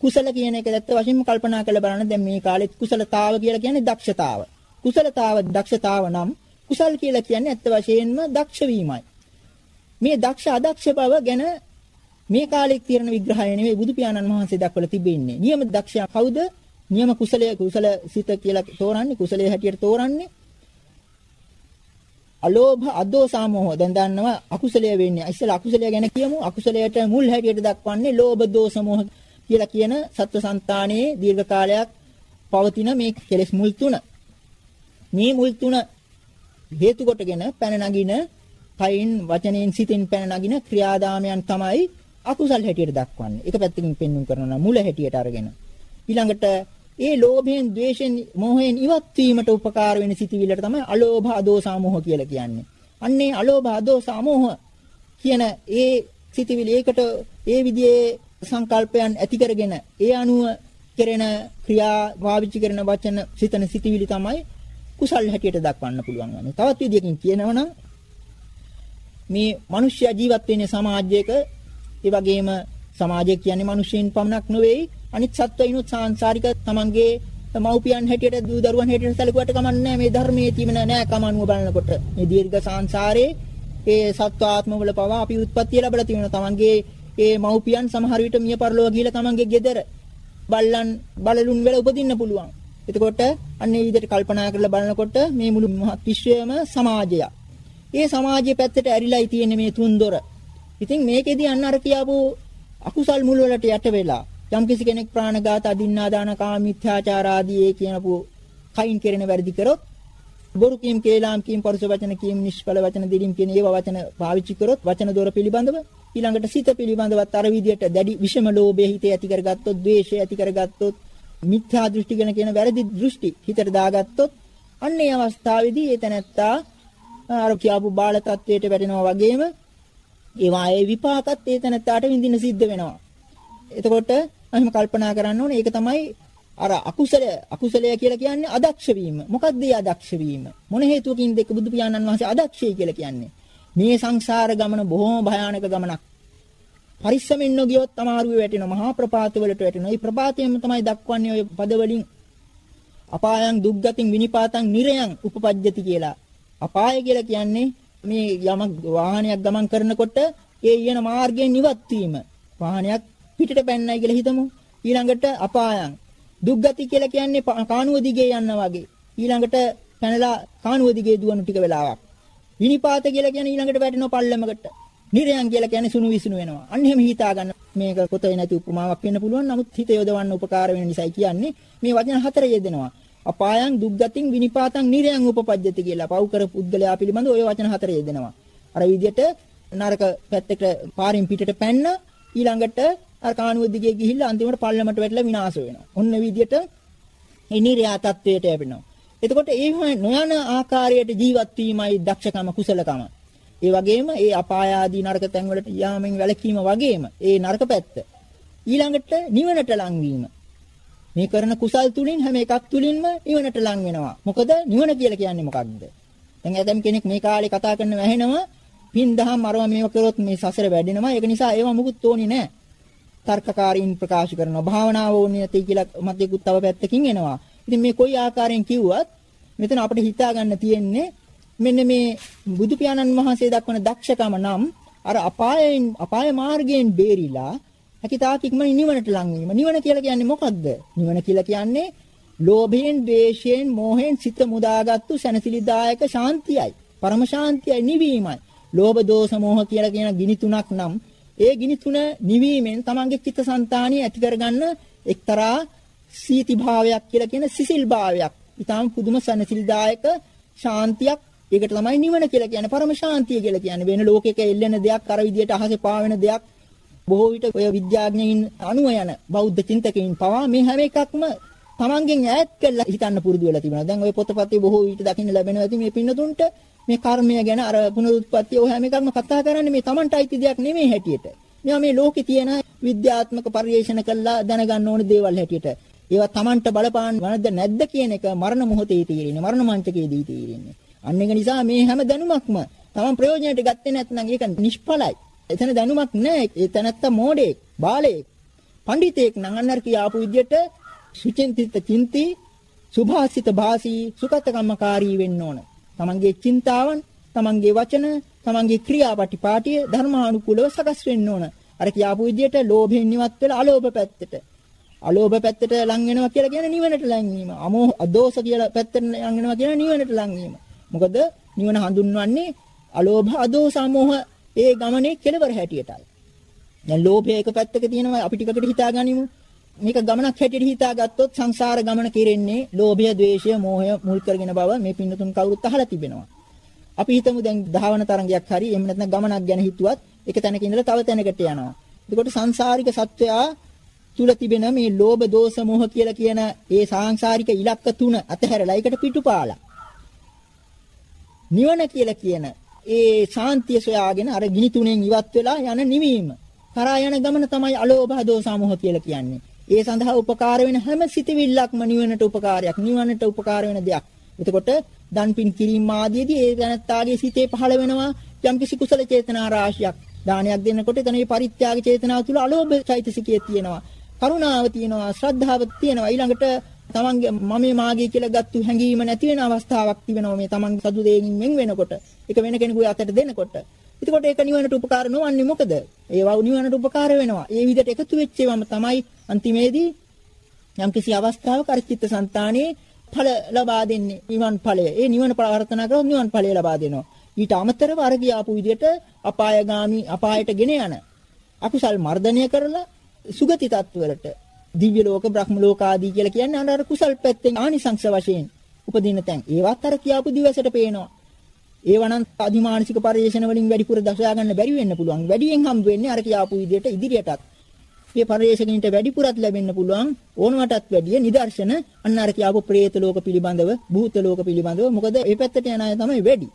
S2: කුසල කියන එක ඇත්ත වශයෙන්ම කල්පනා කරලා බලන්න දැන් මේ කාලෙත් කුසලතාව කියලා කියන්නේ දක්ෂතාව. කුසලතාව දක්ෂතාව නම් කුසල් කියලා කියන්නේ ඇත්ත වශයෙන්ම දක්ෂ වීමයි. මේ දක්ෂ අදක්ෂ බව ගැන මේ කාලෙක තියෙන විග්‍රහය නෙවෙයි බුදු පියාණන් වහන්සේ දක්වලා තිබෙන්නේ. නියම දක්ෂයා කවුද? නියම කුසලයේ කුසල සිත කියලා තෝරන්නේ කුසලයේ හැටියට තෝරන්නේ අලෝභ අදෝසාමෝහ දැන් දන්නවා අකුසලයේ වෙන්නේ. ඉස්සෙල්ලා අකුසලයේ ගැන කියමු. අකුසලයට මුල් හැටියට දක්වන්නේ ලෝභ දෝෂ මොහ කියලා කියන සත්ව సంతානයේ දීර්ඝ කාලයක් පවතින මේ කෙලෙස් මුල් තුන. මේ මුල් තුන හේතු කොටගෙන පැන නගින කයින් වචනෙන් සිතෙන් පැන නගින ක්‍රියාදාමයන් තමයි අකුසල් හැටියට දක්වන්නේ. එක පැත්තකින් පෙන්වුම් කරනවා මුල හැටියට අරගෙන. ඊළඟට ඒ ලෝභයෙන්, ద్వේෂයෙන්, මෝහයෙන් ඉවත් වීමට උපකාර වෙන සිතිවිල්ලට තමයි අලෝභ, අදෝසා, මෝහ කියලා කියන්නේ. අන්නේ අලෝභ, අදෝසා, මෝහ කියන ඒ සිතිවිලි ඒකට ඒ විදිහේ සංකල්පයන් ඇති කරගෙන ඒ අනුව කෙරෙන ක්‍රියා පාවිච්චි කරන වචන සිතන සිටිවිලි තමයි කුසල් හැටියට දක්වන්න පුළුවන් වන්නේ. තවත් විදියකින් කියනවා නම් මේ මිනිස්ය ජීවත් වෙන සමාජයක ඒ වගේම සමාජය කියන්නේ මිනිස්සුන් පමණක් නෙවෙයි අනිත් සත්වයිනුත් සාංශාරික තමන්ගේ මව්පියන් හැටියට දූ දරුවන් හැටියට සැලකුවට කමන්නේ මේ ධර්මයේ තිබෙන නෑ කමනුව බලනකොට මේ දීර්ඝ සංසාරේ ඒ සත්වාත්මවල පවා අපි උත්පත්ති ලැබලා තියෙනවා තමන්ගේ ඒ මව්පියන් සමහර විට මිය පරලෝක ගිහිලා තමන්ගේ ගෙදර බල්ලන් බලලුන් වෙලා උපදින්න පුළුවන්. එතකොට අන්න ඒ විදිහට කල්පනා කරලා බලනකොට මේ මුළු මහත් විශ්වයම සමාජයක්. ඒ සමාජයේ පැත්තට ඇරිලායි තියෙන්නේ මේ තුන්දොර. ඉතින් මේකෙදි අන්න අර කියාපු අකුසල් මුල් වලට යට වෙලා යම් කිසි කෙනෙක් ප්‍රාණඝාත අදින්නා දාන කාම මිත්‍යාචාර ආදී ඒ කියනපු කයින් කෙරෙන වැරදි කරොත් බොරු කීම් කේලාම් කීම් පරුස වචන කීම් නිෂ්ඵල වචන දිලිම් කියන ඒවා වචන පාවිච්චි කරොත් වචන දොර පිළිබඳව ඊළඟට සිත පිළිබඳවත් අර විදියට දැඩි විෂම ලෝභය හිතේ ඇති කරගත්තොත් ද්වේෂය ඇති කරගත්තොත් මිත්‍යා දෘෂ්ටි ගැන කියන වැරදි දෘෂ්ටි හිතට දාගත්තොත් අන්න ඒ අවස්ථාවේදී ඒ තැනැත්තා අර කියාපු බාල තත්වයට වැටෙනවා වගේම ඒවා ඒ විපාකත් ඒ තැනැත්තාට විඳින්න සිද්ධ වෙනවා. එතකොට එහෙම කල්පනා කරන්න ඕනේ ඒක තමයි අර අකුසලය අකුසලය කියලා කියන්නේ අදක්ෂ වීම. මොකක්ද මේ අදක්ෂ වීම? මොන හේතුවකින්ද ඒක බුදු පියාණන් වහන්සේ අදක්ෂයි කියලා කියන්නේ? මේ සංසාර ගමන බොහොම භයානක ගමනක්. පරිස්සමෙන් නොගියොත් අමාරුවේ වැටෙනවා. මහා ප්‍රපාත වලට වැටෙනවා. මේ ප්‍රපාතයම තමයි දක්වන්නේ ওই පද වලින්. අපායන් දුක්ගතින් විනිපාතං නිරයන් උපපජ්ජති කියලා. අපාය කියලා කියන්නේ මේ යමක් වාහනයක් ගමන් කරනකොට ඒ යන මාර්ගයෙන් නිවත් වීම. වාහනයක් පිටට පැන්නයි කියලා හිතමු. ඊළඟට අපායන්. දුක්ගති කියලා කියන්නේ කානුව දිගේ යනවා වගේ. ඊළඟට පැනලා කානුව දිගේ දුවන ටික වෙලාවක්. විනිපාත කියලා කියන්නේ ඊළඟට වැටෙනවා පල්ලමකට. නිරයන් කියලා කියන්නේ සුණු විසුණු වෙනවා. අන්න එහෙම හිතා ගන්න. මේක පොතේ නැති උපමාවක් වෙන්න පුළුවන්. නමුත් හිත යොදවන්න උපකාර වෙන නිසායි කියන්නේ මේ වචන හතර යෙදෙනවා. අපායන් දුක්ගතින් විනිපාතං නිරයන් උපපජ්ජති කියලා. පව් කර පුද්ගලයා පිළිබඳ ওই වචන හතර යෙදෙනවා. අර විදිහට නරක පැත්තට පාරින් පිටට පැන්න ඊළඟට අර කාණුව දිගේ ගිහිල්ලා අන්තිමට පල්ලමට වැටලා විනාශ වෙනවා. ඔන්න විදිහට ඒ නිර්යා තත්වයට යැපෙනවා. එතකොට ඒ නොයන ආකාරයට ජීවත් වීමයි දක්ෂකම කුසලකම. ඒ වගේම ඒ අපාය ආදී නරක තැන් වලට යාමෙන් වැළකීම වගේම ඒ නරක පැත්ත. ඊළඟට නිවනට ලංවීම. මේ කරන කුසල් තුලින් හැම එකක් තුලින්ම නිවනට ලං වෙනවා. මොකද නිවන කියලා කියන්නේ මොකක්ද? දැන් ඇතම් කෙනෙක් මේ කාලේ කතා කරන වැහෙනවා පින් දහම් අරව මේව කරොත් මේ සසර වැඩෙනවා. ඒක නිසා ඒව මුකුත් ඕනේ නැහැ. තර්කකාරීන් ප්‍රකාශ කරනවා. භාවනාව ඕනේ නැති කියලා මතයකුත් තව පැත්තකින් එනවා. ඉතින් මේ කොයි ආකාරයෙන් කිව්වත් මෙතන අපිට හිතා ගන්න තියෙන්නේ මෙන්න මේ බුදු පියාණන් වහන්සේ දක්වන දක්ෂකම නම් අර අපායෙන් අපාය මාර්ගයෙන් බේරිලා හැකිතාක් ඉක්මනින් නිවනට ලං වීම. නිවන කියලා කියන්නේ මොකද්ද? නිවන කියලා කියන්නේ ලෝභයෙන්, ද්වේෂයෙන්, මෝහයෙන් සිත මුදාගත්තු සැනසිලිදායක ශාන්තියයි. පරම ශාන්තියයි නිවීමයි. ලෝභ, දෝෂ, මෝහ කියලා කියන ගිනි තුනක් නම් ඒ ගිනි තුන නිවීමෙන් තමන්ගේ චිත්තසංතානිය ඇති කරගන්න එක්තරා සීති භාවයක් කියලා කියන සිසිල් භාවයක්. ඊටාම් පුදුම සැනසිලිදායක ශාන්තියක් ඒකට තමයි නිවන කියලා කියන්නේ පරම ශාන්තිය කියලා කියන්නේ වෙන ලෝකයක එල්ලෙන දෙයක් අර විදියට අහසේ පාවෙන දෙයක් බොහෝ විට ඔය විද්‍යාඥයින් අනුව යන බෞද්ධ චින්තකයින් පවා මේ හැම එකක්ම තමන්ගෙන් ඈත් කරලා හිතන්න පුරුදු වෙලා තිබෙනවා. දැන් ওই පොතපතේ බොහෝ විට දකින්න ලැබෙනවා ඇති මේ පින්නතුන්ට මේ කර්මය ගැන අර පුනරුත්පත්තිය ඔය හැම එකක්ම කතා කරන්නේ මේ තමන්ට අයිති දෙයක් නෙමෙයි හැටියට. මේවා මේ ලෝකේ තියෙන විද්‍යාත්මක පරිශන කළා දැනගන්න ඕන දේවල් හැටියට. ඒවා තමන්ට බලපාන වනද නැද්ද කියන එක මරණ මොහොතේ තීරෙන්නේ. මරණ මංචකයේදී තීරෙන්නේ. අන්න ඒක නිසා මේ හැම දැනුමක්ම තමන් ප්‍රයෝජනයට ගත්තේ නැත්නම් ඒක නිෂ්ඵලයි. එතන දැනුමක් නැහැ. ඒ තැනත්ත මෝඩෙක්, බාලයෙක්, පඬිතෙක් නම් අන්නර කියාපු විදියට සුචින්තිත චින්ති, සුභාසිත භාසී, සුකතකම්මකාරී වෙන්න ඕන. තමන්ගේ චින්තාවන්, තමන්ගේ වචන, තමන්ගේ ක්‍රියාපටිපාටිය ධර්මානුකූලව සකස් වෙන්න ඕන. අර කියාපු විදියට ලෝභයෙන් ඉවත් වෙලා අලෝභ පැත්තට. අලෝභ පැත්තට ලං වෙනවා කියලා කියන්නේ නිවනට ලං වීම. අමෝහ අදෝෂ කියලා පැත්තට ලං වෙනවා කියන නිවනට ලං වීම. මොකද නිවන හඳුන්වන්නේ අලෝභ අදෝස අමෝහ ඒ ගමනේ කෙලවර හැටියටයි. දැන් ලෝභය එක පැත්තක තියෙනවා අපි ටිකකට හිතාගනිමු. මේක ගමනක් හැටියට හිතාගත්තොත් සංසාර ගමන කෙරෙන්නේ ලෝභය, ද්වේෂය, මෝහය මුල් කරගෙන බව මේ පින්නතුන් කවුරුත් අහලා තිබෙනවා. අපි හිතමු දැන් ධාවන තරංගයක් හරි එහෙම නැත්නම් ගමනක් ගැන හිතුවත් එක තැනක ඉඳලා තව තැනකට යනවා. එතකොට සංසාරික සත්වයා තුල තිබෙන මේ ලෝභ, දෝෂ, මෝහ කියලා කියන ඒ සාංශාරික ඉලක්ක තුන අතහැරලා ඒකට පිටුපාලා. නිවන කියලා කියන ඒ ශාන්තිය සොයාගෙන අර ගිනි තුනෙන් ඉවත් වෙලා යන නිවීම. කරා යන ගමන තමයි අලෝභ දෝස මොහ කියලා කියන්නේ. ඒ සඳහා උපකාර වෙන හැම සිතවිල්ලක්ම නිවනට උපකාරයක්, නිවනට උපකාර වෙන දෙයක්. එතකොට දන්පින් කිරීම ආදීදී ඒ දැනත්තාගේ සිතේ පහළ වෙනවා යම්කිසි කුසල චේතනා රාශියක්. දානයක් දෙන්නකොට එතන මේ පරිත්‍යාග චේතනාව තුළ අලෝභ චෛතසිකයේ තියෙනවා. කරුණාව තියෙනවා, ශ්‍රද්ධාව තියෙනවා. ඊළඟට තමන්ගේ මමේ මාගේ කියලා ගත්තු හැඟීම නැති වෙන අවස්ථාවක් තිබෙනවා මේ තමන්ගේ සතු දෙයින් වෙන් වෙනකොට. ඒක වෙන කෙනෙකුගේ අතට දෙනකොට. එතකොට ඒක නිවනට උපකාර නොවන්නේ මොකද? ඒවා නිවනට උපකාර වෙනවා. ඒ විදිහට එකතු වෙච්ච ඒවාම තමයි අන්තිමේදී යම්කිසි අවස්ථාවක අර චිත්තසංතානයේ ඵල ලබා දෙන්නේ නිවන් ඵලය. ඒ නිවන ප්‍රාර්ථනා කරොත් නිවන් ඵලය ලබා දෙනවා. ඊට අමතරව අර කියාපු විදිහට අපායগামী අපායට ගෙන යන අකුසල් මර්ධනය කරලා සුගති තත්වලට දිව්‍ය ලෝක බ්‍රහ්ම ලෝක ආදී කියලා කියන්නේ අර කුසල් පැත්තෙන් ආනිසංස වශයෙන් උපදින තැන්. ඒවත් අර කියාපු දිවසට පේනවා. ඒවනම් අධිමානසික පරිශ්‍රණ වලින් වැඩිපුර දසයා ගන්න බැරි වෙන්න පුළුවන්. වැඩියෙන් හම්බ වෙන්නේ අර කියාපු විදිහට ඉදිරියටත්. මේ පරිශ්‍රණින්ට වැඩිපුරත් ලැබෙන්න පුළුවන් ඕනවටත් වැඩිය නිදර්ශන අන්න අර කියාපු പ്രേත ලෝක පිළිබඳව, භූත ලෝක පිළිබඳව. මොකද මේ පැත්තට යන අය තමයි වැඩි.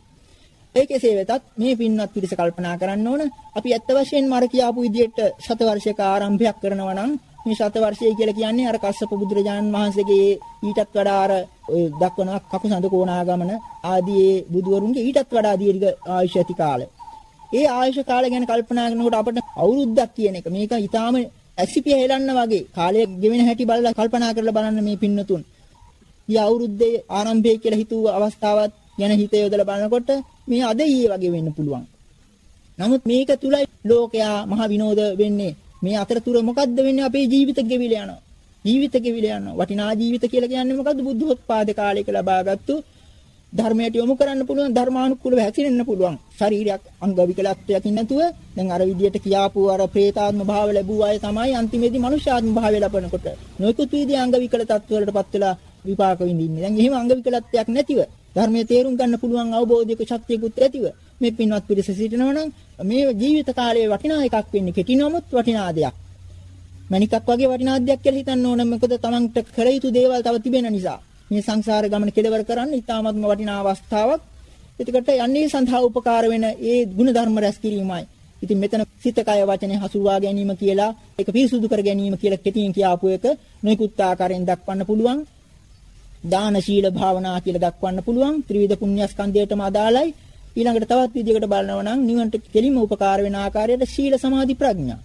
S2: ඒ කෙසේ වෙතත් මේ පින්වත් පිරිස කල්පනා කරන්න ඕන අපි ඇත්ත වශයෙන්ම අර කියාපු විදිහට ශත වර්ෂයක ආරම්භයක් කරනවා නම් මේ ශත වර්ෂය කියලා කියන්නේ අර කස්සප බුදුරජාණන් වහන්සේගේ ඊටත් වඩා අර ඔය දක්වන කකුසඳ කෝණාගමන ආදී බුදුවරුන්ගේ ඊටත් වඩා දීර්ඝ ආයුෂ ඇති කාලය. ඒ ආයුෂ කාලය ගැන කල්පනා කරනකොට අපිට අවුරුද්දක් කියන එක මේක ඊටාම ඇසිපිය හෙලන්න වගේ කාලය ගෙවෙන හැටි බලලා කල්පනා කරලා බලන්න මේ පින්නතුන්. ගිය අවුරුද්දේ ආරම්භයේ කියලා හිතුව අවස්ථාවත් ගැන හිත යොදලා බලනකොට මේ අද ඊයේ වගේ වෙන්න පුළුවන්. නමුත් මේක තුලයි ලෝකයා මහ විනෝද වෙන්නේ. මේ අතරතුර මොකද්ද වෙන්නේ අපේ ජීවිත ගෙවිල යනවා. ජීවිත ගෙවිල යනවා. වටිනා ජීවිත කියලා කියන්නේ මොකද්ද? බුද්ධෝත්පාද කාලයක ලබාගත්තු ධර්මයට යොමු කරන්න පුළුවන් ධර්මානුකූලව හැසිරෙන්න පුළුවන් ශරීරයක් අංග විකලත්වයකින් නැතුව දැන් අර විදියට කියාපු අර പ്രേතාත්ම භාව ලැබුව අය තමයි අන්තිමේදී මනුෂ්‍යාත්ම භාවය ලබනකොට නොයෙකුත් විදිහේ අංග විකල තත්ත්වවලටපත් වෙලා විපාක විඳින්නේ. දැන් එහෙම අංග විකලත්වයක් නැතිව ධර්මයේ තේරුම් ගන්න පුළුවන් අවබෝධයක ශක්තියකුත් ඇතිව මේ පින්වත් පිරිස සිටිනවා නම් මේ ජීවිත කාලයේ වටිනා එකක් වෙන්නේ කෙටි නමුත් වටිනා දෙයක්. මණිකක් වගේ වටිනා දෙයක් කියලා හිතන්න ඕන මොකද තමන්ට කර යුතු දේවල් තව තිබෙන නිසා. මේ සංසාර ගමන කෙලවර කරන්න ඉතාමත්ම වටිනා අවස්ථාවක්. එතකොට යන්නේ සඳහා උපකාර වෙන ඒ ගුණ ධර්ම රැස් කිරීමයි. ඉතින් මෙතන සිත කය වචනේ හසුරුවා ගැනීම කියලා ඒක පිරිසුදු කර ගැනීම කියලා කෙටියෙන් කියආපු එක නොයෙකුත් ආකාරයෙන් දක්වන්න පුළුවන්. දාන ශීල භාවනා කියලා දක්වන්න පුළුවන්. ත්‍රිවිධ පුණ්‍යස්කන්ධයටම අදාළයි. ඊළඟට තවත් විදිහකට බලනවා නම් නිවන්ට කෙලින්ම උපකාර වෙන ආකාරයට ශීල සමාධි ප්‍රඥා.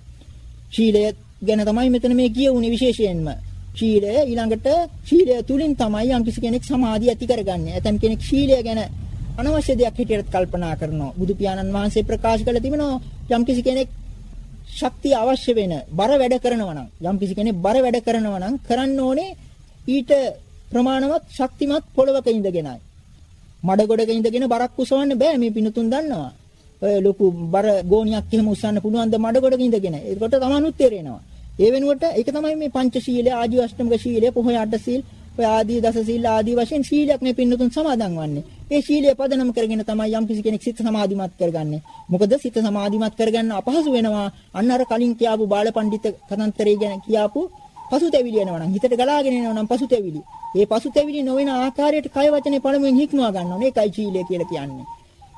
S2: ශීලය ගැන තමයි මෙතන මේ කියවුනේ විශේෂයෙන්ම. ශීලය ඊළඟට ශීලය තුලින් තමයි යම්කිසි කෙනෙක් සමාධිය ඇති කරගන්නේ. ඇතම් කෙනෙක් ශීලය ගැන අනවශ්‍ය දෙයක් හැටියට කල්පනා කරනවා. බුදු පියාණන් වහන්සේ ප්‍රකාශ කළ තිබෙනවා යම්කිසි කෙනෙක් ශක්තිය අවශ්‍ය වෙන බර වැඩ කරනවා නම් යම්කිසි කෙනෙක් බර වැඩ කරනවා නම් කරන්න ඕනේ ඊට ප්‍රමාණවත් ශක්තිමත් පොළවක ඉඳගෙනයි. මඩ ගොඩක ඉඳගෙන බරක් උසවන්න බෑ මේ පිනුතුන් දන්නවා. ඔය ලොකු බර ගෝණියක් එහෙම උස්සන්න පුළුවන් ද මඩ ගොඩක ඉඳගෙන. ඒකට තමනුත් තේරෙනවා. ඒ වෙනුවට ඒක තමයි මේ පංචශීලය, ආජීව අෂ්ටමක ශීලය, පොහොය අට සීල්, ඔය ආදී දස සීල් ආදී වශයෙන් ශීලයක් මේ පින්නතුන් සමාදන් වන්නේ. ඒ ශීලය පදනම් කරගෙන තමයි යම් කිසි කෙනෙක් සිත සමාධිමත් කරගන්නේ. මොකද සිත සමාධිමත් කරගන්න අපහසු වෙනවා. අන්න අර කලින් කියාපු බාලපඬිත කතන්තරය ගැන කියාපු පසුතැවිලි එනවා නම් හිතට ගලාගෙන එනවා නම් පසුතැවිලි. ඒ පසුතැවිලි නොවන ආකාරයට කය වචනේ පළමුවෙන් හික්මවා ගන්න ඕනේ. ඒකයි ශීලය කියලා කියන්නේ.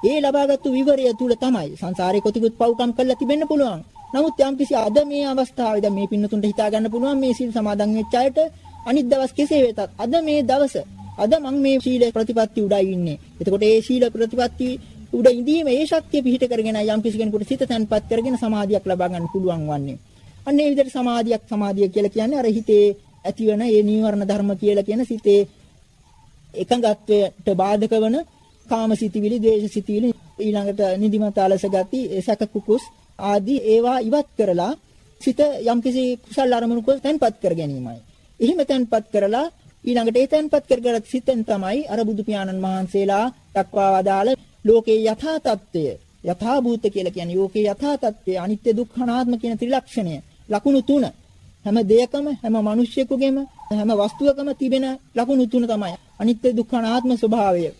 S2: ඒ ලබාගත්තු විවරය තුල තමයි සංසාරේ කොතිකුත් පව්කම් කරලා තිබෙන්න පුළුවන්. නමුත් යම්කිසි අද මේ අවස්ථාවේ දැන් මේ පින්නතුන්ට හිතා ගන්න පුළුවන් මේ සීල් සමාදන් වෙච්ච අයට අනිත් දවස් කෙසේ වෙතත් අද මේ දවස අද මම මේ සීල ප්‍රතිපත්ති උඩයි ඉන්නේ. එතකොට ඒ සීල ප්‍රතිපත්ති උඩ ඉඳීම ඒ ශක්තිය පිහිට කරගෙන යම්කිසි කෙනෙකුට සිත තැන්පත් කරගෙන සමාධියක් ලබා ගන්න පුළුවන් වන්නේ. අන්න ඒ විදිහට සමාධියක් සමාධිය කියලා කියන්නේ අර හිතේ ඇතිවන ඒ නීවරණ ධර්ම කියලා කියන සිතේ එකඟත්වයට බාධක වන කාමසිතවිලි, ද්වේෂසිතවිලි, ඊළඟට නිදිමත අලස ගති, සැක කුකුස් ආදී ඒවා ඉවත් කරලා සිත යම්කිසි කුසල අරමුණක තැන්පත් කර ගැනීමයි. එහෙම තැන්පත් කරලා ඊළඟට ඒ තැන්පත් කරගත් සිතෙන් තමයි අර බුදු පියාණන් වහන්සේලා දක්වා වදාළ ලෝකේ යථා තත්ත්වය යථා භූත කියලා කියන්නේ ලෝකේ යථා තත්ත්වය අනිත්‍ය දුක්ඛ අනාත්ම කියන ත්‍රිලක්ෂණය ලකුණු තුන හැම දෙයකම හැම මිනිස්සෙකුගේම හැම වස්තුවකම තිබෙන ලකුණු තුන තමයි අනිත්‍ය දුක්ඛ අනාත්ම ස්වභාවය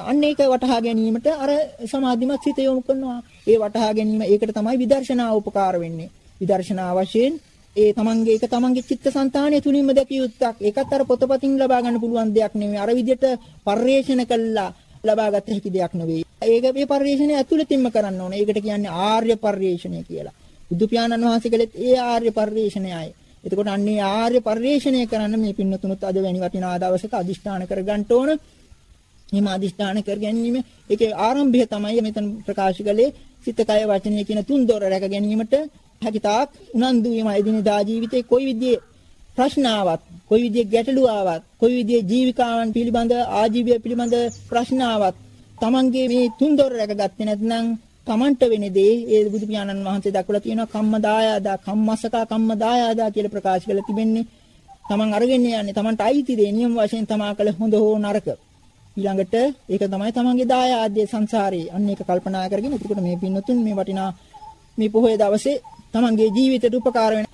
S2: අන්න ඒක වටහා ගැනීමට අර සමාධිමත් සිත යොමු කරනවා. ඒ වටහා ගැනීම ඒකට තමයි විදර්ශනා උපකාර වෙන්නේ. විදර්ශනා වශයෙන් ඒ තමන්ගේ ඒක තමන්ගේ චිත්තසංතානය තුලින්ම දැකිය යුත්තක්. ඒකත් අර පොතපතින් ලබා ගන්න පුළුවන් දෙයක් නෙමෙයි. අර විදිහට පරිේශන කළා ලබාගත හැකි දෙයක් නෙවෙයි. ඒක මේ පරිේශනය ඇතුළතින්ම කරන්න ඕනේ. ඒකට කියන්නේ ආර්ය පරිේශනය කියලා. බුදු පියාණන් වහන්සේ කළෙත් ඒ ආර්ය පරිේශනයයි. එතකොට අන්නේ ආර්ය පරිේශනය කරන්න මේ පින්නතුනුත් අද වැනි වටිනා දවසක අදිෂ්ඨාන කර ගන්න ඕන. එහෙම අදිෂ්ඨාන කර ගැනීම ඒකේ ආරම්භය තමයි මෙතන ප්‍රකාශ කළේ සිත කය වචනය කියන තුන් දොර රැක ගැනීමට හැකිතාක් උනන්දු වීම එදිනදා ජීවිතේ කොයි විදිහේ ප්‍රශ්න ආවත් කොයි විදිහේ ගැටලු ආවත් කොයි විදිහේ ජීවිකාවන් පිළිබඳ ආජීවය පිළිබඳ ප්‍රශ්න ආවත් Tamange මේ තුන් දොර රැකගත්තේ නැත්නම් Tamanට වෙන දේ ඒ බුදු පියාණන් වහන්සේ දක්වලා තියෙනවා කම්ම දායාදා කම්මසකා කම්ම දායාදා කියලා ප්‍රකාශ කරලා තිබෙන්නේ Taman අරගෙන යන්නේ Tamanට අයිති දේ. නියම වශයෙන් තමා කළ හොඳ හෝ නරක. ඊළඟට ඒක තමයි තමන්ගේ දායාදයේ සංසාරේ අන්න ඒක කල්පනා කරගෙන එතකොට මේ පින්නතුන් මේ වටිනා මේ පොහොය දවසේ තමන්ගේ ජීවිතයට උපකාර වෙන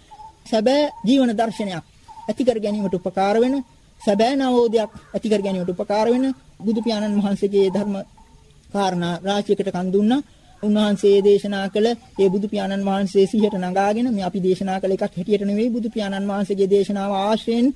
S2: සැබෑ ජීවන දර්ශනයක් ඇති කර ගැනීමට උපකාර වෙන සැබෑ නවෝදයක් ඇති කර ගැනීමට උපකාර වෙන බුදු පියාණන් වහන්සේගේ ධර්ම කාරණා රාශියකට කන් දුන්නා. උන්වහන්සේ දේශනා කළ ඒ බුදු පියාණන් වහන්සේ සිහියට නගාගෙන මේ අපි දේශනා කළ එකක් හැටියට නෙවෙයි බුදු පියාණන් වහන්සේගේ දේශනාව ආශ්‍රයෙන්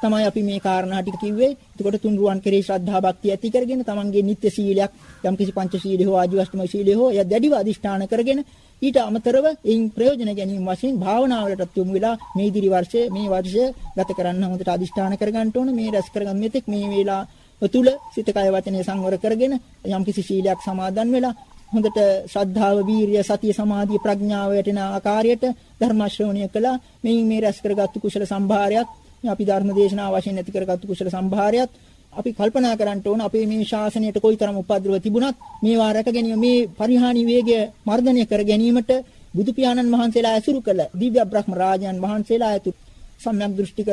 S2: තමයි අපි මේ කාරණා ටික කිව්වේ. එතකොට තුන්රුවන් කෙරෙහි ශ්‍රද්ධා භක්තිය ඇති කරගෙන තමන්ගේ නිත්‍ය සීලයක් යම්කිසි පංච සීලය හෝ ආජීවශ්‍රම සීලය හෝ එය දැඩිව අදිෂ්ඨාන කරගෙන ඊට අමතරව එයින් ප්‍රයෝජන ගැනීම වශයෙන් භාවනාවලටත් යොමු වෙලා මේ ඉදිරි වර්ෂයේ මේ වර්ෂය ගත කරන්න හොඳට අදිෂ්ඨාන කරගන්න ඕන මේ රැස් කරගන්න මෙතෙක් මේ වේලා තුල සිත කය වචනය සංවර කරගෙන යම්කිසි සීලයක් සමාදන් වෙලා හොඳට ශ්‍රද්ධාව, වීරිය, සතිය, සමාධිය, ප්‍රඥාව යටන ආකාරයට ධර්ම ශ්‍රවණය කළා. මේ මේ රැස් කරගත්තු කුසල සම්භාරයක් අපි ධර්ම දේශනාව වශයෙන් ඇති කරගත්තු කුසල සම්භාරයත් අපි කල්පනා කරන්න ඕන අපේ මේ ශාසනයට කොයිතරම් උපද්‍රව තිබුණත් මේවා රැක ගැනීම මේ පරිහානි වේගය මර්ධනය කර ගැනීමට බුදු පියාණන් වහන්සේලා ඇසුරු කළ දිව්‍ය බ්‍රහ්ම රාජයන් වහන්සේලා ඇතුළු සම්‍යක් දෘෂ්ටික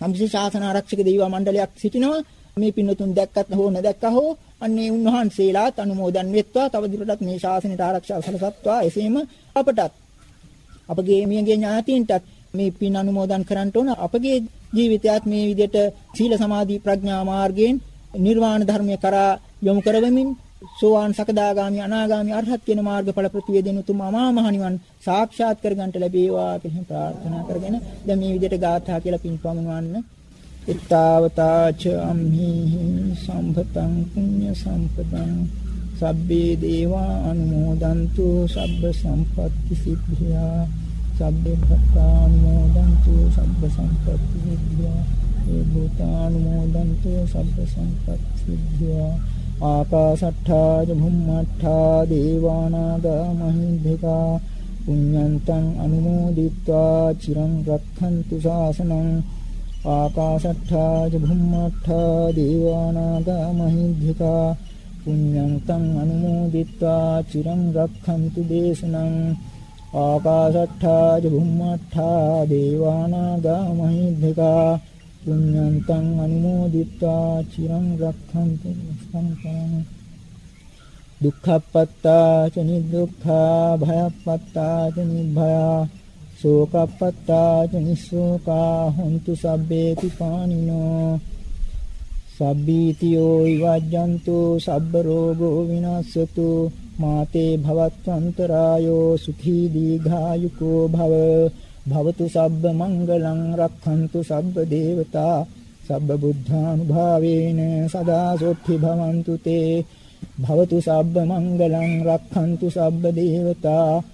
S2: සම්සි ශාසන ආරක්ෂක දේවා මණ්ඩලයක් සිටිනවා මේ පින්නතුන් දැක්කත් හෝ නැදැක්කා හෝ අන්නේ උන්වහන්සේලාත් අනුමෝදන් වෙත්වා. තව දුරටත් මේ ශාසනයට ආරක්ෂා සලසත්වා. එසේම අපටත්. අපගේ මියගේ ඥාතීන්ටත් මේ පින් අනුමෝදන් කරන්න ඕන. අපගේ ජීවිතයත් මේ විදිහට සීල සමාධි ප්‍රඥා මාර්ගයෙන් නිර්වාණ ධර්මය කරා යොමු කරවමින් සෝවාන් සකදාගාමි අනාගාමි අරහත් කියන මාර්ගඵල ප්‍රතිවේදෙන උතුම් අමා මහ නිවන් සාක්ෂාත් කරගන්නට ලැබේවා කියලා ප්‍රාර්ථනා කරගෙන දැන් මේ විදිහට ගාථා කියලා පින් පමුණවන්න ittavataච අම්හිහි සම්පතං පුඤ්ඤ සම්පතං සබ්බේ දේවා අනුමෝදන්තු සබ්බ සම්පත්ති සිද්ධියා සබ්බේ භක්තානුමෝදන්තු සබ්බ සම්පත්ති සිද්ධියා ඒ භූතානුමෝදන්තු සබ්බ සම්පත්ති සිද්ධියා ආකාශට්ඨා චුම්මට්ඨා දේවානාගා මහින්దికා පුඤ්ඤන්තං අනුමෝදිත්වා චිරං රක්ඛන්තු ශාසනං आकाशट्ठा च ब्रह्मट्ठा देवानागामहिद्धिका पुण्यं तम् अनुमोदित्वा चिरं रक्षन्तु देशनम् आकाशट्ठा च ब्रह्मट्ठा पुण्य पुण्यं तम् अनुमोदित्वा चिरं रक्षन्तु दुःखपत्ता च निदुःखा, भयपत्ता च निर्भया। ච නිස්සෝකා හොන්තු සබ්බේති පානිනෝ. සබ්බීතියෝ විවජ්ජන්තු සබ්බ රෝගෝ විනාශතු මාතේ භවත්වන්තරායෝ සුඛී දීඝායුකෝ භව. භවතු සබ්බ මංගලං රක්ඛන්තු සබ්බ දේවතා. සබ්බ බුද්ධානුභාවේන සදා සොත්ති භවන්තු තේ. භවතු සබ්බ මංගලං රක්ඛන්තු සබ්බ දේවතා.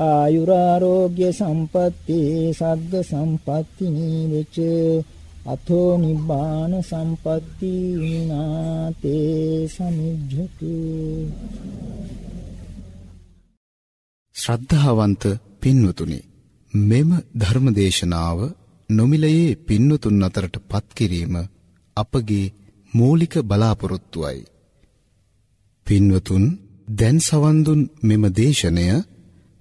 S2: ආයුරාෝග්‍ය සම්පatti සග්ග සම්පatti නීවච අතෝ නිබ්බාන සම්පatti නාතේ සමිජ්ජතු
S1: ශ්‍රද්ධාවන්ත පින්වතුනි මෙම ධර්මදේශනාව නොමිලයේ පින්නතුන් අතරට පත් කිරීම අපගේ මූලික බලාපොරොත්තුවයි. පින්වතුන් දැන් සවන් දුන් මෙම දේශනය